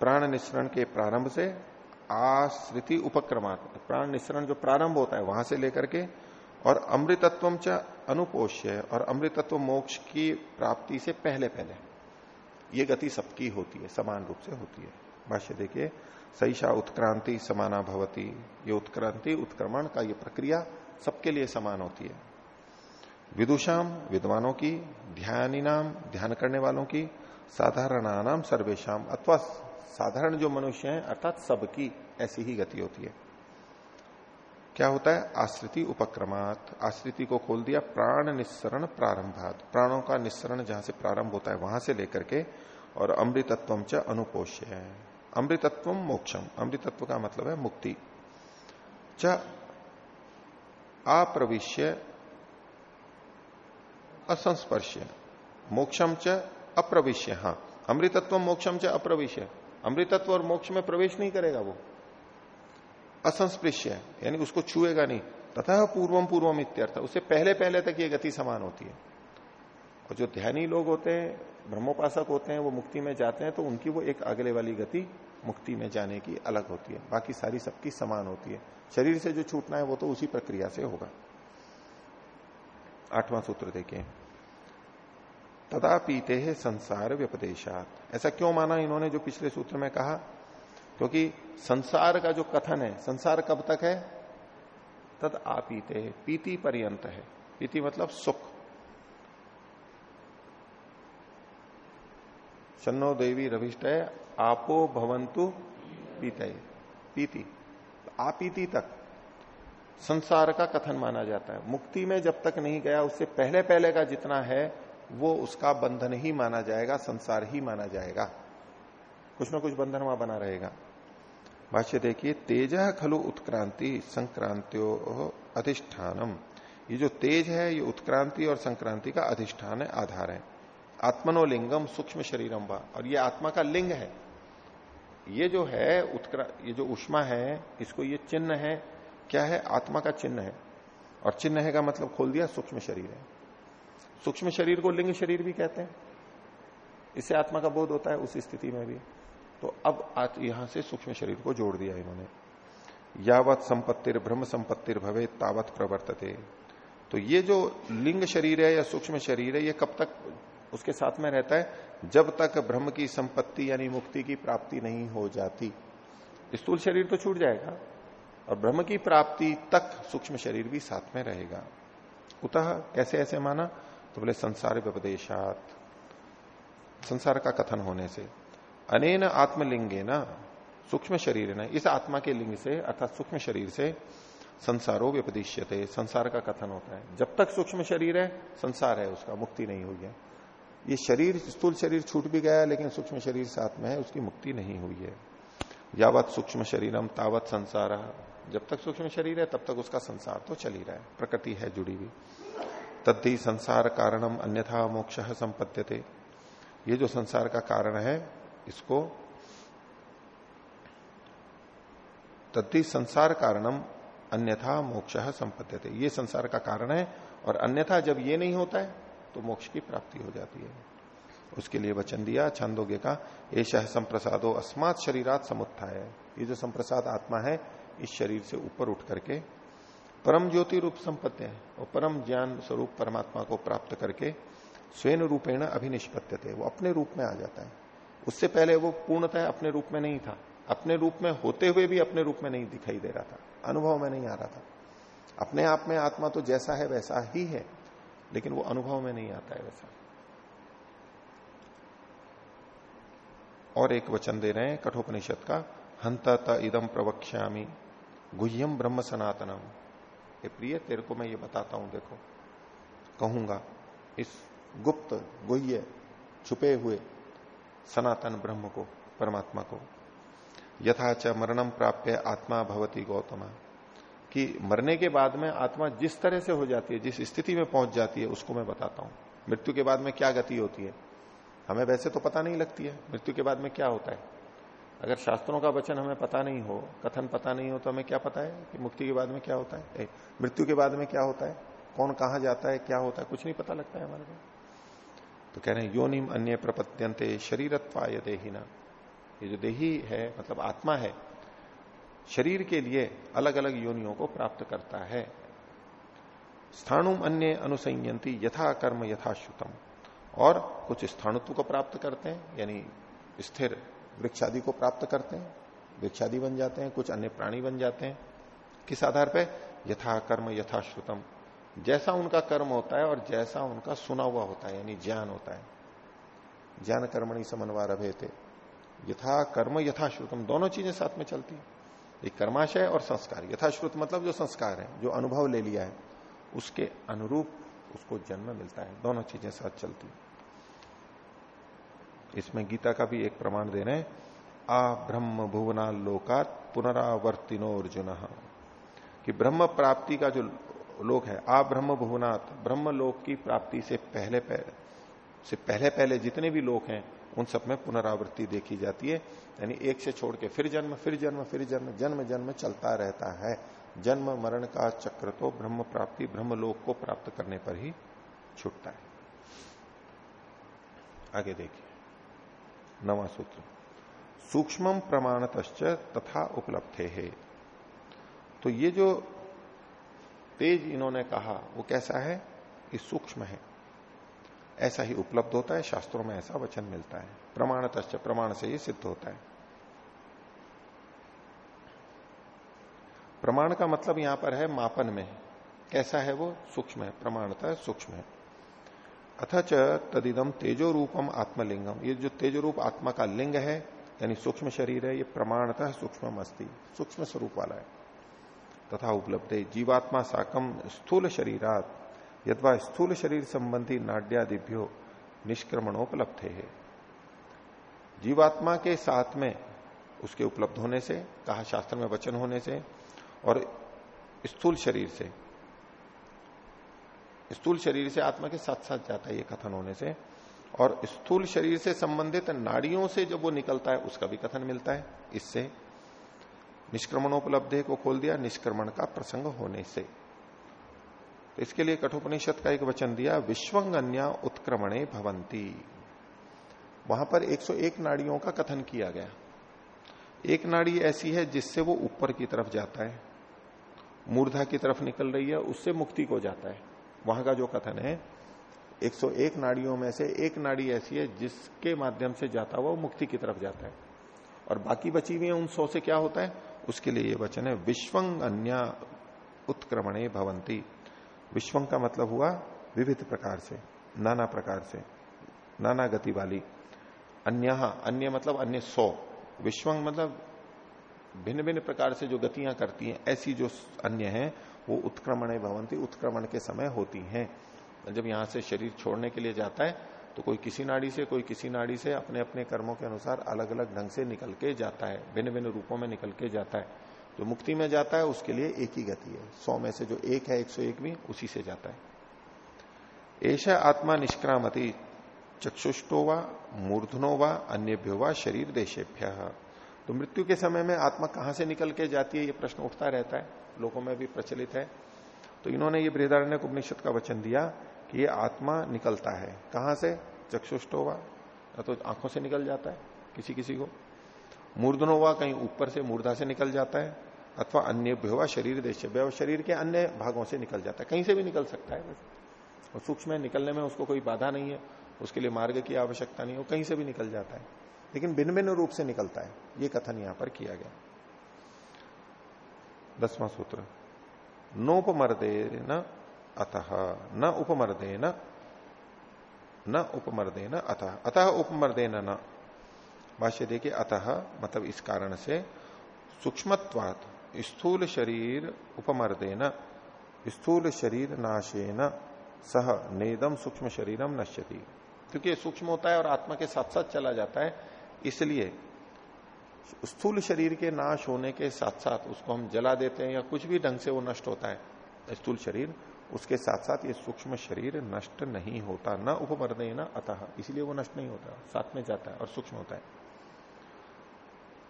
प्राण निस्सरण के प्रारंभ से आश्रिति उपक्रमात। प्राण निस्सरण जो प्रारंभ होता है, वहाँ से लेकर के, और अमृतत्व च अनुपोष्य, और अमृतत्व मोक्ष की प्राप्ति से पहले पहले ये गति सबकी होती है, समान रूप से होती है। भाष्य देखिए सईशा उत्क्रांति समाना भवती। ये उत्क्रांति, उत्क्रमण का ये प्रक्रिया सबके लिए समान होती है। विदुषाम विद्वानों की ध्यानी नाम ध्यान करने वालों की साधारणानाम सर्वेशम अथवा साधारण जो मनुष्य हैं, अर्थात सबकी ऐसी ही गति होती है। क्या होता है? आश्रिति उपक्रमात। आश्रिति को खोल दिया, प्राण निस्सरण प्रारंभात। प्राणों का निस्सरण जहाँ से प्रारंभ होता है, वहाँ से लेकर के, और अमृतत्व च अनुपोष्य है। अमृतत्व मोक्षम। अमृतत्व का मतलब है मुक्ति। च अप्रविश्य असंस्पर्श्य। मोक्षम च अप्रविश्य। हाँ अमृतत्व मोक्षम च अप्रविश्य। अमृतत्व और मोक्ष में प्रवेश नहीं करेगा वो। असंस्पृश्य, यानी उसको छुएगा नहीं। तथा पूर्वम पूर्वम इत्यर्थ। उससे पहले पहले तक ये गति समान होती है। और जो ध्यानी लोग होते हैं, ब्रह्मोपासक होते हैं, वो मुक्ति में जाते हैं तो उनकी वो एक अगले वाली गति मुक्ति में जाने की अलग होती है। बाकी सारी सबकी समान होती है। शरीर से जो छूटना है, वो तो उसी प्रक्रिया से होगा। आठवां सूत्र देखिए। तदा पीते है संसार व्यपदेशात। ऐसा क्यों माना इन्होंने जो पिछले सूत्र में कहा? क्योंकि संसार का जो कथन है, संसार कब तक है? तद आपीते है, पीति पर्यंत है। पीति मतलब सुख। शनो देवी रविष्ट आपो भवंतु पीत पीति। आपीति तक। संसार का कथन माना जाता है। मुक्ति में जब तक नहीं गया, उससे पहले पहले का जितना है, वो उसका बंधन ही माना जाएगा, संसार ही माना जाएगा। कुछ ना कुछ बंधन वहाँ बना रहेगा। भाष्य देखिए, तेज खलु उत्क्रांति, संक्रांतियों अधिष्ठानम। ये जो तेज है, ये उत्क्रांति और संक्रांति का अधिष्ठान है, आधार है। आत्मनोलिंगम सूक्ष्म शरीरम व। और ये आत्मा का लिंग है। ये जो है उत्क्रा, ये जो उष्मा है, इसको ये चिन्ह है। क्या है? आत्मा का चिन्ह है। और चिन्ह है का मतलब खोल दिया, सूक्ष्म शरीर है। सूक्ष्म शरीर को लिंग शरीर भी कहते हैं। इससे आत्मा का बोध होता है, उस स्थिति में भी। तो अब यहाँ से सूक्ष्म शरीर को जोड़ दिया इन्होंने। यावत संपत्तिर ब्रह्म संपत्तिर भवे, तावत प्रवर्तते। तो ये जो लिंग शरीर है या सूक्ष्म शरीर है, ये कब तक उसके साथ में रहता है? जब तक ब्रह्म की संपत्ति यानी मुक्ति की प्राप्ति नहीं हो जाती, स्थूल शरीर तो छूट जाएगा और ब्रह्म की प्राप्ति तक सूक्ष्म शरीर भी साथ में रहेगा। उतः कैसे ऐसे माना? तो बोले, संसार व्यपदेशात। संसार का कथन होने से। अनेन आत्मलिंगे न, सूक्ष्म शरीर न, इस आत्मा के लिंग से अर्थात सूक्ष्म शरीर से संसारो व्यपदिश्यते। संसार का कथन होता है। जब तक सूक्ष्म शरीर है, संसार है, उसका मुक्ति नहीं हुई है। ये शरीर, स्थूल शरीर छूट भी गया, लेकिन सूक्ष्म शरीर साथ में है, उसकी मुक्ति नहीं हुई है। यावत सूक्ष्म शरीरम, तावत संसार। जब तक सूक्ष्म शरीर है, तब तक उसका संसार तो चल ही रहा है। प्रकृति है जुड़ी हुई। तद्धि संसार कारणम, अन्यथा मोक्ष संपद्यते। ये जो संसार का कारण है, इसको तद्धि संसार कारणम, अन्यथा मोक्ष संपद्यते। ये संसार का कारण है, और अन्यथा जब ये नहीं होता है तो मोक्ष की प्राप्ति हो जाती है। उसके लिए वचन दिया छंदोगे का ऐसा संप्रसादो अस्मात शरीरात समुत्थाय। ये जो संप्रसाद आत्मा है, इस शरीर से ऊपर उठ करके, परम ज्योति रूप संपत्ति है, और परम ज्ञान स्वरूप परमात्मा को प्राप्त करके स्वयं रूपेण अभिनिष्पत्य थे वो अपने रूप में आ जाता है। उससे पहले वो पूर्णतः अपने रूप में नहीं था। अपने रूप में होते हुए भी अपने रूप में नहीं दिखाई दे रहा था। अनुभव में नहीं आ रहा था। अपने आप में आत्मा तो जैसा है, वैसा ही है। लेकिन वो अनुभव में नहीं आता है वैसा। और एक वचन दे रहे हैं कठोपनिषद का हंत इदम प्रवक्ष्यामी गुह्यम ब्रह्म सनातनम। ये प्रिय, तेरे को मैं ये बताता हूँ, देखो। कहूँगा, इस गुप्त, गुह्य, छुपे हुए सनातन ब्रह्म को, परमात्मा को यथाच मरणम प्राप्य आत्मा भवती गौतमा। कि मरने के बाद में आत्मा जिस तरह से हो जाती है, जिस स्थिति में पहुँच जाती है, उसको मैं बताता हूँ। मृत्यु के बाद में क्या गति होती है? हमें वैसे तो पता नहीं लगती है। मृत्यु के बाद में क्या होता है? अगर शास्त्रों का वचन हमें पता नहीं हो, कथन पता नहीं हो तो हमें क्या पता है कि मुक्ति के बाद में क्या होता है? मृत्यु के बाद में क्या होता है? कौन कहा जाता है? क्या होता है? कुछ नहीं पता लगता है हमारे को। तो कह रहे हैं, योनिम अन्य प्रपत्यंते शरीरत्वाय देहीना। ये जो देही है मतलब आत्मा है शरीर के लिए अलग अलग योनियों को प्राप्त करता है। स्थानुम अन्य अनुसंयंती यथा कर्म यथाश्रुतम और कुछ स्थानुत्व को प्राप्त करते हैं, यानी स्थिर वृक्षादि को प्राप्त करते हैं, वृक्षादि बन जाते हैं, कुछ अन्य प्राणी बन जाते हैं। किस आधार पर यथा कर्म यथाश्रुतम जैसा उनका कर्म होता है और जैसा उनका सुना हुआ होता है, यानी ज्ञान होता है। ज्ञान कर्मणि समन्वय रभे थे यथा कर्म यथाश्रुतम दोनों चीज़ें साथ में चलती है। एक कर्माशय और संस्कार। यथाश्रुत मतलब जो संस्कार है, जो अनुभव ले लिया है, उसके अनुरूप उसको जन्म मिलता है। दोनों चीज़ें साथ चलती इसमें गीता का भी एक प्रमाण दे रहे हैं। आ ब्रह्म भुवना लोकात पुनरावर्तिनो अर्जुन। कि ब्रह्म प्राप्ति का जो लोक है, आ ब्रह्म भुवनाथ ब्रह्म लोक की प्राप्ति से पहले पहले से पहले पहले जितने भी लोक हैं उन सब में पुनरावृत्ति देखी जाती है। यानी एक से छोड़ के फिर जन्म फिर जन्म फिर जन्म जन्म जन्म चलता रहता है। जन्म, मरण का चक्र तो ब्रह्म प्राप्ति ब्रह्म लोक को प्राप्त करने पर ही छूटता है। आगे देखिए। नवा सूत्र। सूक्ष्म प्रमाणत तथा उपलब्ध है। तो ये जो तेज इन्होंने कहा, वो कैसा है? कि सूक्ष्म है। ऐसा ही उपलब्ध होता है, शास्त्रों में ऐसा वचन मिलता है। प्रमाण प्रमाण से ही सिद्ध होता है। प्रमाण का मतलब यहाँ पर है मापन में। कैसा है वो? सूक्ष्म है, प्रमाणता सूक्ष्म है। अथच तदिदम तेजो रूपम आत्मलिंगम। ये जो तेजो रूप आत्मा का लिंग है, यानी सूक्ष्म शरीर है, ये प्रमाणतः सूक्ष्म अस्थि सूक्ष्म स्वरूप वाला है। तथा उपलब्ध जीवात्मा साकम स्थूल शरीरात यथवा स्थूल शरीर संबंधी नाड्यादिभ्यो निष्क्रमणोपलब्ध है। जीवात्मा के साथ में उसके उपलब्ध होने से, कहा शास्त्र में वचन होने से, और स्थूल शरीर से, स्थूल शरीर से आत्मा के साथ साथ जाता है ये कथन होने से, और स्थूल शरीर से संबंधित नाड़ियों से जब वो निकलता है, उसका भी कथन मिलता है। इससे निष्क्रमणोपलब्धि को खोल दिया, निष्क्रमण का प्रसंग होने से। तो इसके लिए कठोपनिषद का एक वचन दिया, विश्वंगन्या उत्क्रमणे भवंती वहाँ पर 101 नाड़ियों का कथन किया गया। एक नाड़ी ऐसी है जिससे वो ऊपर की तरफ़ जाता है, मूर्धा की तरफ़ निकल रही है, उससे मुक्ति को जाता है। वहाँ का जो कथन है 101 नाड़ियों में से एक नाड़ी ऐसी है जिसके माध्यम से जाता हुआ मुक्ति की तरफ़ जाता है। और बाकी बची हुई है उन सौ से क्या होता है? उसके लिए ये वचन है विश्वंग अन्य उत्क्रमणे भवंती विश्वंग का मतलब हुआ विविध प्रकार से, नाना प्रकार से, नाना गति वाली। अन्य अन्य मतलब अन्य सौ। विश्वंग मतलब भिन्न भिन्न प्रकार से जो गतियाँ करती हैं, ऐसी जो अन्य है, वो उत्क्रमण भवंती उत्क्रमण के समय होती हैं। जब यहाँ से शरीर छोड़ने के लिए जाता है तो कोई किसी नाड़ी से, कोई किसी नाड़ी से अपने अपने कर्मों के अनुसार अलग अलग ढंग से निकल के जाता है भिन्न भिन्न रूपों में निकल के जाता है। जो मुक्ति में जाता है, उसके लिए एक ही गति है। सौ में से जो एक है, एक सौ एक भी उसी से जाता है। ऐसा आत्मा निष्क्रामति चक्षुष्टो व, मूर्धनो व, अन्यभ्यो व, शरीर देशेभ्य। तो मृत्यु के समय में आत्मा कहाँ से निकल के जाती है, ये प्रश्न उठता रहता है। लोगों में भी प्रचलित है। तो इन्होंने ये बृहदारण्य उपनिषद का वचन दिया कि ये आत्मा निकलता है। कहाँ से? चक्षुष्टोवा या तो आँखों से निकल जाता है किसी किसी को मूर्धनोवा कहीं ऊपर से, मूर्धा से निकल जाता है। अथवा अन्य भ्यवा शरीर देश शरीर के अन्य भागों से निकल जाता है। कहीं से भी निकल सकता है और सूक्ष्म निकलने में उसको कोई बाधा नहीं है, उसके लिए मार्ग की आवश्यकता नहीं हो कहीं से भी निकल जाता है। लेकिन भिन्न भिन्न रूप से निकलता है। ये कथन यहाँ पर किया गया। दसवां सूत्र। नोपमर्दे न अतः, न उपमर्दे न न उपमर्दे न अतः। अतः उपमर्दे न। भाष्य देखिए, अतः मतलब इस कारण से सूक्ष्मत्वात स्थूल शरीर उपमर्दे न स्थूल शरीर नाशेन, सह नेदम सूक्ष्म शरीरम नश्यति। क्योंकि सूक्ष्म होता है और आत्मा के साथ साथ चला जाता है, इसलिए स्थूल शरीर के नाश होने के साथ साथ उसको हम जला देते हैं या कुछ भी ढंग से वो नष्ट होता है। स्थूल शरीर, उसके साथ साथ ये सूक्ष्म शरीर नष्ट नहीं होता, न उपमर्दे न अतः, इसलिए वो नष्ट नहीं होता, साथ में जाता है और सूक्ष्म होता है।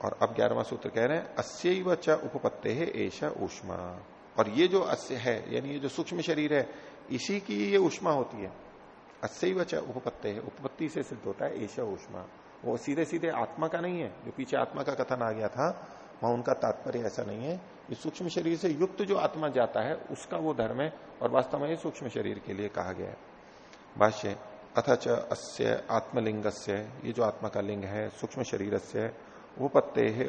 और अब ग्यारहवा सूत्र कह रहे हैं अस्य च उपपत्ते है ऐसा ऊष्मा और ये जो अस्य है, यानी ये जो सूक्ष्म शरीर है, इसी की ये ऊष्मा होती है। अस्य च उपपत्ते है उपपत्ति से सिद्ध होता है ऐसा ऊष्मा वो सीधे सीधे आत्मा का नहीं है, जो पीछे आत्मा का कथन आ गया था, वहाँ उनका तात्पर्य ऐसा नहीं है। ये सूक्ष्म शरीर से युक्त जो आत्मा जाता है, उसका वो धर्म है, और वास्तव में ये सूक्ष्म शरीर के लिए कहा गया है। भाष्य अथच अस्य आत्मलिंग ये जो आत्मा का लिंग है, सूक्ष्म शरीर से उपपत्ते है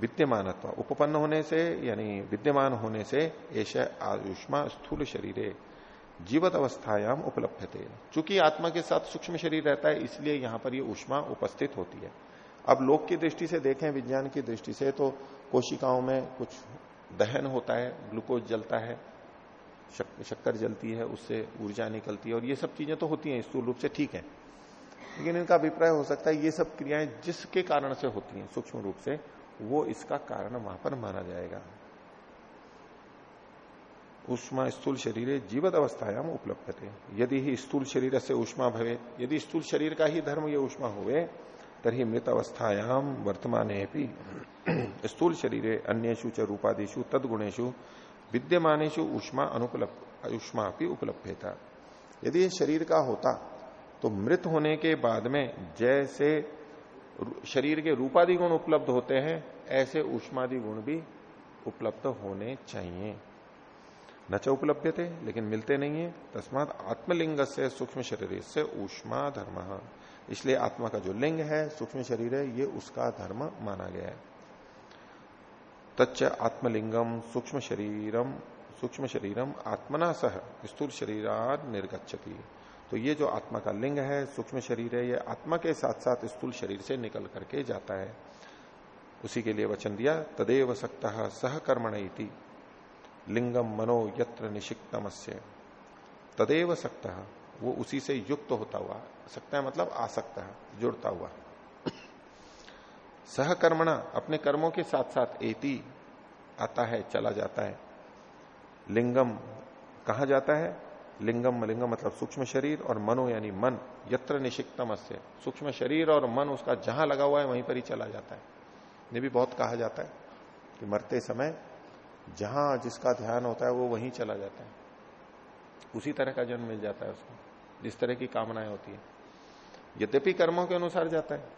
विद्यमान उपपन्न होने से, यानी विद्यमान होने से ऐसा आयुष्मा स्थूल शरीर जीवत अवस्थायाम उपलब्ध थे चूँकि आत्मा के साथ सूक्ष्म शरीर रहता है, इसलिए यहाँ पर ये उष्मा उपस्थित होती है। अब लोक की दृष्टि से देखें, विज्ञान की दृष्टि से तो कोशिकाओं में कुछ दहन होता है, ग्लूकोज जलता है शक्कर जलती है, उससे ऊर्जा निकलती है, और ये सब चीज़ें तो होती हैं, स्थूल रूप से ठीक है। लेकिन इनका अभिप्राय हो सकता है ये सब क्रियाएँ जिसके कारण से होती हैं, सूक्ष्म रूप से, वो इसका कारण वहाँ पर माना जाएगा। उष्मा स्थूल शरीर जीवत अवस्थायाम उपलब्ध थे यदि ही स्थूल शरीर से उष्मा भवे, यदि स्थूल शरीर का ही धर्म ये उष्मा हुए तरी मृत अवस्थायाम वर्तमान स्थूल शरीर अन्यु च रूपादिशु तदगुणेशु विद्यमानेशु उष्मा अनुपलब्ध, उष्मा भी उपलब्ध था यदि शरीर का होता तो मृत होने के बाद में जैसे शरीर के रूपादि गुण उपलब्ध होते हैं, ऐसे उष्मादि गुण भी उपलब्ध होने चाहिए। न च उपलब्ध थे लेकिन मिलते नहीं है। तस्मात आत्मलिंग से सूक्ष्म शरीर से ऊष्मा धर्म। इसलिए आत्मा का जो लिंग है, सूक्ष्म शरीर है, ये उसका धर्म माना गया है। तच्च आत्मलिंगम सूक्ष्म शरीरम सूक्ष्म शरीरम आत्मना सह स्थूल शरीरात निर्गछति तो ये जो आत्मा का लिंग है, सूक्ष्म शरीर है, ये आत्मा के साथ साथ स्थूल शरीर से निकल करके जाता है। उसी के लिए वचन दिया, तदेव सक्त सहकर्मण लिंगम मनो यत्र निशिक्तम तदेव सक्त, वो उसी से युक्त होता हुआ, सकता है मतलब आसक्त है जुड़ता हुआ। सहकर्मणा अपने कर्मों के साथ साथ एति आता है, चला जाता है। लिंगम कहा जाता है? लिंगम लिंगम मतलब सूक्ष्म शरीर और मनो यानी मन, यत्र निशिक्तम से सूक्ष्म शरीर और मन उसका जहाँ लगा हुआ है वहीं पर ही चला जाता है। ये भी बहुत कहा जाता है कि मरते समय जहाँ जिसका ध्यान होता है वो वहीं चला जाता है। उसी तरह का जन्म मिल जाता है उसको, जिस तरह की कामनाएँ होती है। यद्यपि कर्मों के अनुसार जाता है।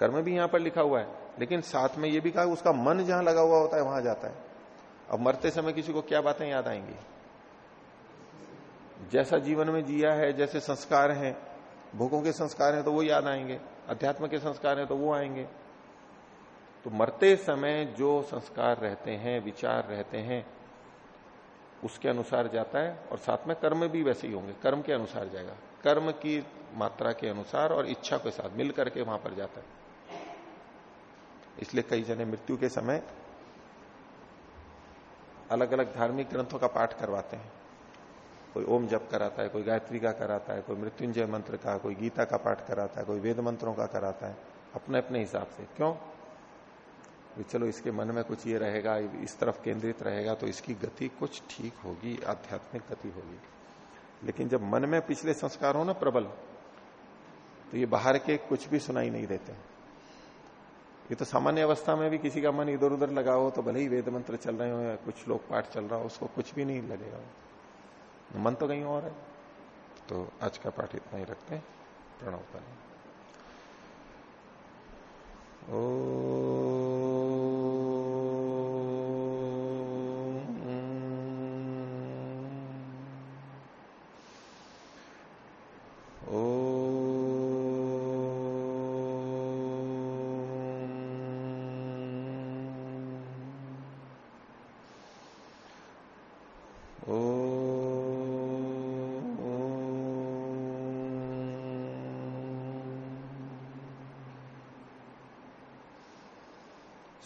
कर्म भी यहाँ पर लिखा हुआ है, लेकिन साथ में ये भी कहा उसका मन जहाँ लगा हुआ होता है वहाँ जाता है। अब मरते समय किसी को क्या बातें याद आएँगी? जैसा जीवन में जिया है, जैसे संस्कार हैं, भोगों के संस्कार हैं तो वो याद आएँगे, अध्यात्म के संस्कार हैं तो वो आएँगे। तो मरते समय जो संस्कार रहते हैं, विचार रहते हैं, उसके अनुसार जाता है और साथ में कर्म भी वैसे ही होंगे, कर्म के अनुसार जाएगा। कर्म की मात्रा के अनुसार और इच्छा के साथ मिल करके वहाँ पर जाता है। इसलिए कई जने मृत्यु के समय अलग अलग धार्मिक ग्रंथों का पाठ करवाते हैं। कोई ओम जप कराता है, कोई गायत्री का कराता है, कोई मृत्युंजय मंत्र का, कोई गीता का पाठ कराता है, कोई वेद मंत्रों का कराता है अपने अपने हिसाब से। क्यों? चलो इसके मन में कुछ ये रहेगा, इस तरफ़ केंद्रित रहेगा तो इसकी गति कुछ ठीक होगी, आध्यात्मिक गति होगी। लेकिन जब मन में पिछले संस्कार हो ना प्रबल तो ये बाहर के कुछ भी सुनाई नहीं देते। ये तो सामान्य अवस्था में भी किसी का मन इधर उधर लगा हो तो भले ही वेद मंत्र चल रहे हो या कुछ लोग पाठ चल रहा हो, उसको कुछ भी नहीं लगेगा। मन तो कहीं और है। तो आज का पाठ इतना ही रखते हैं। प्रणव बने ओ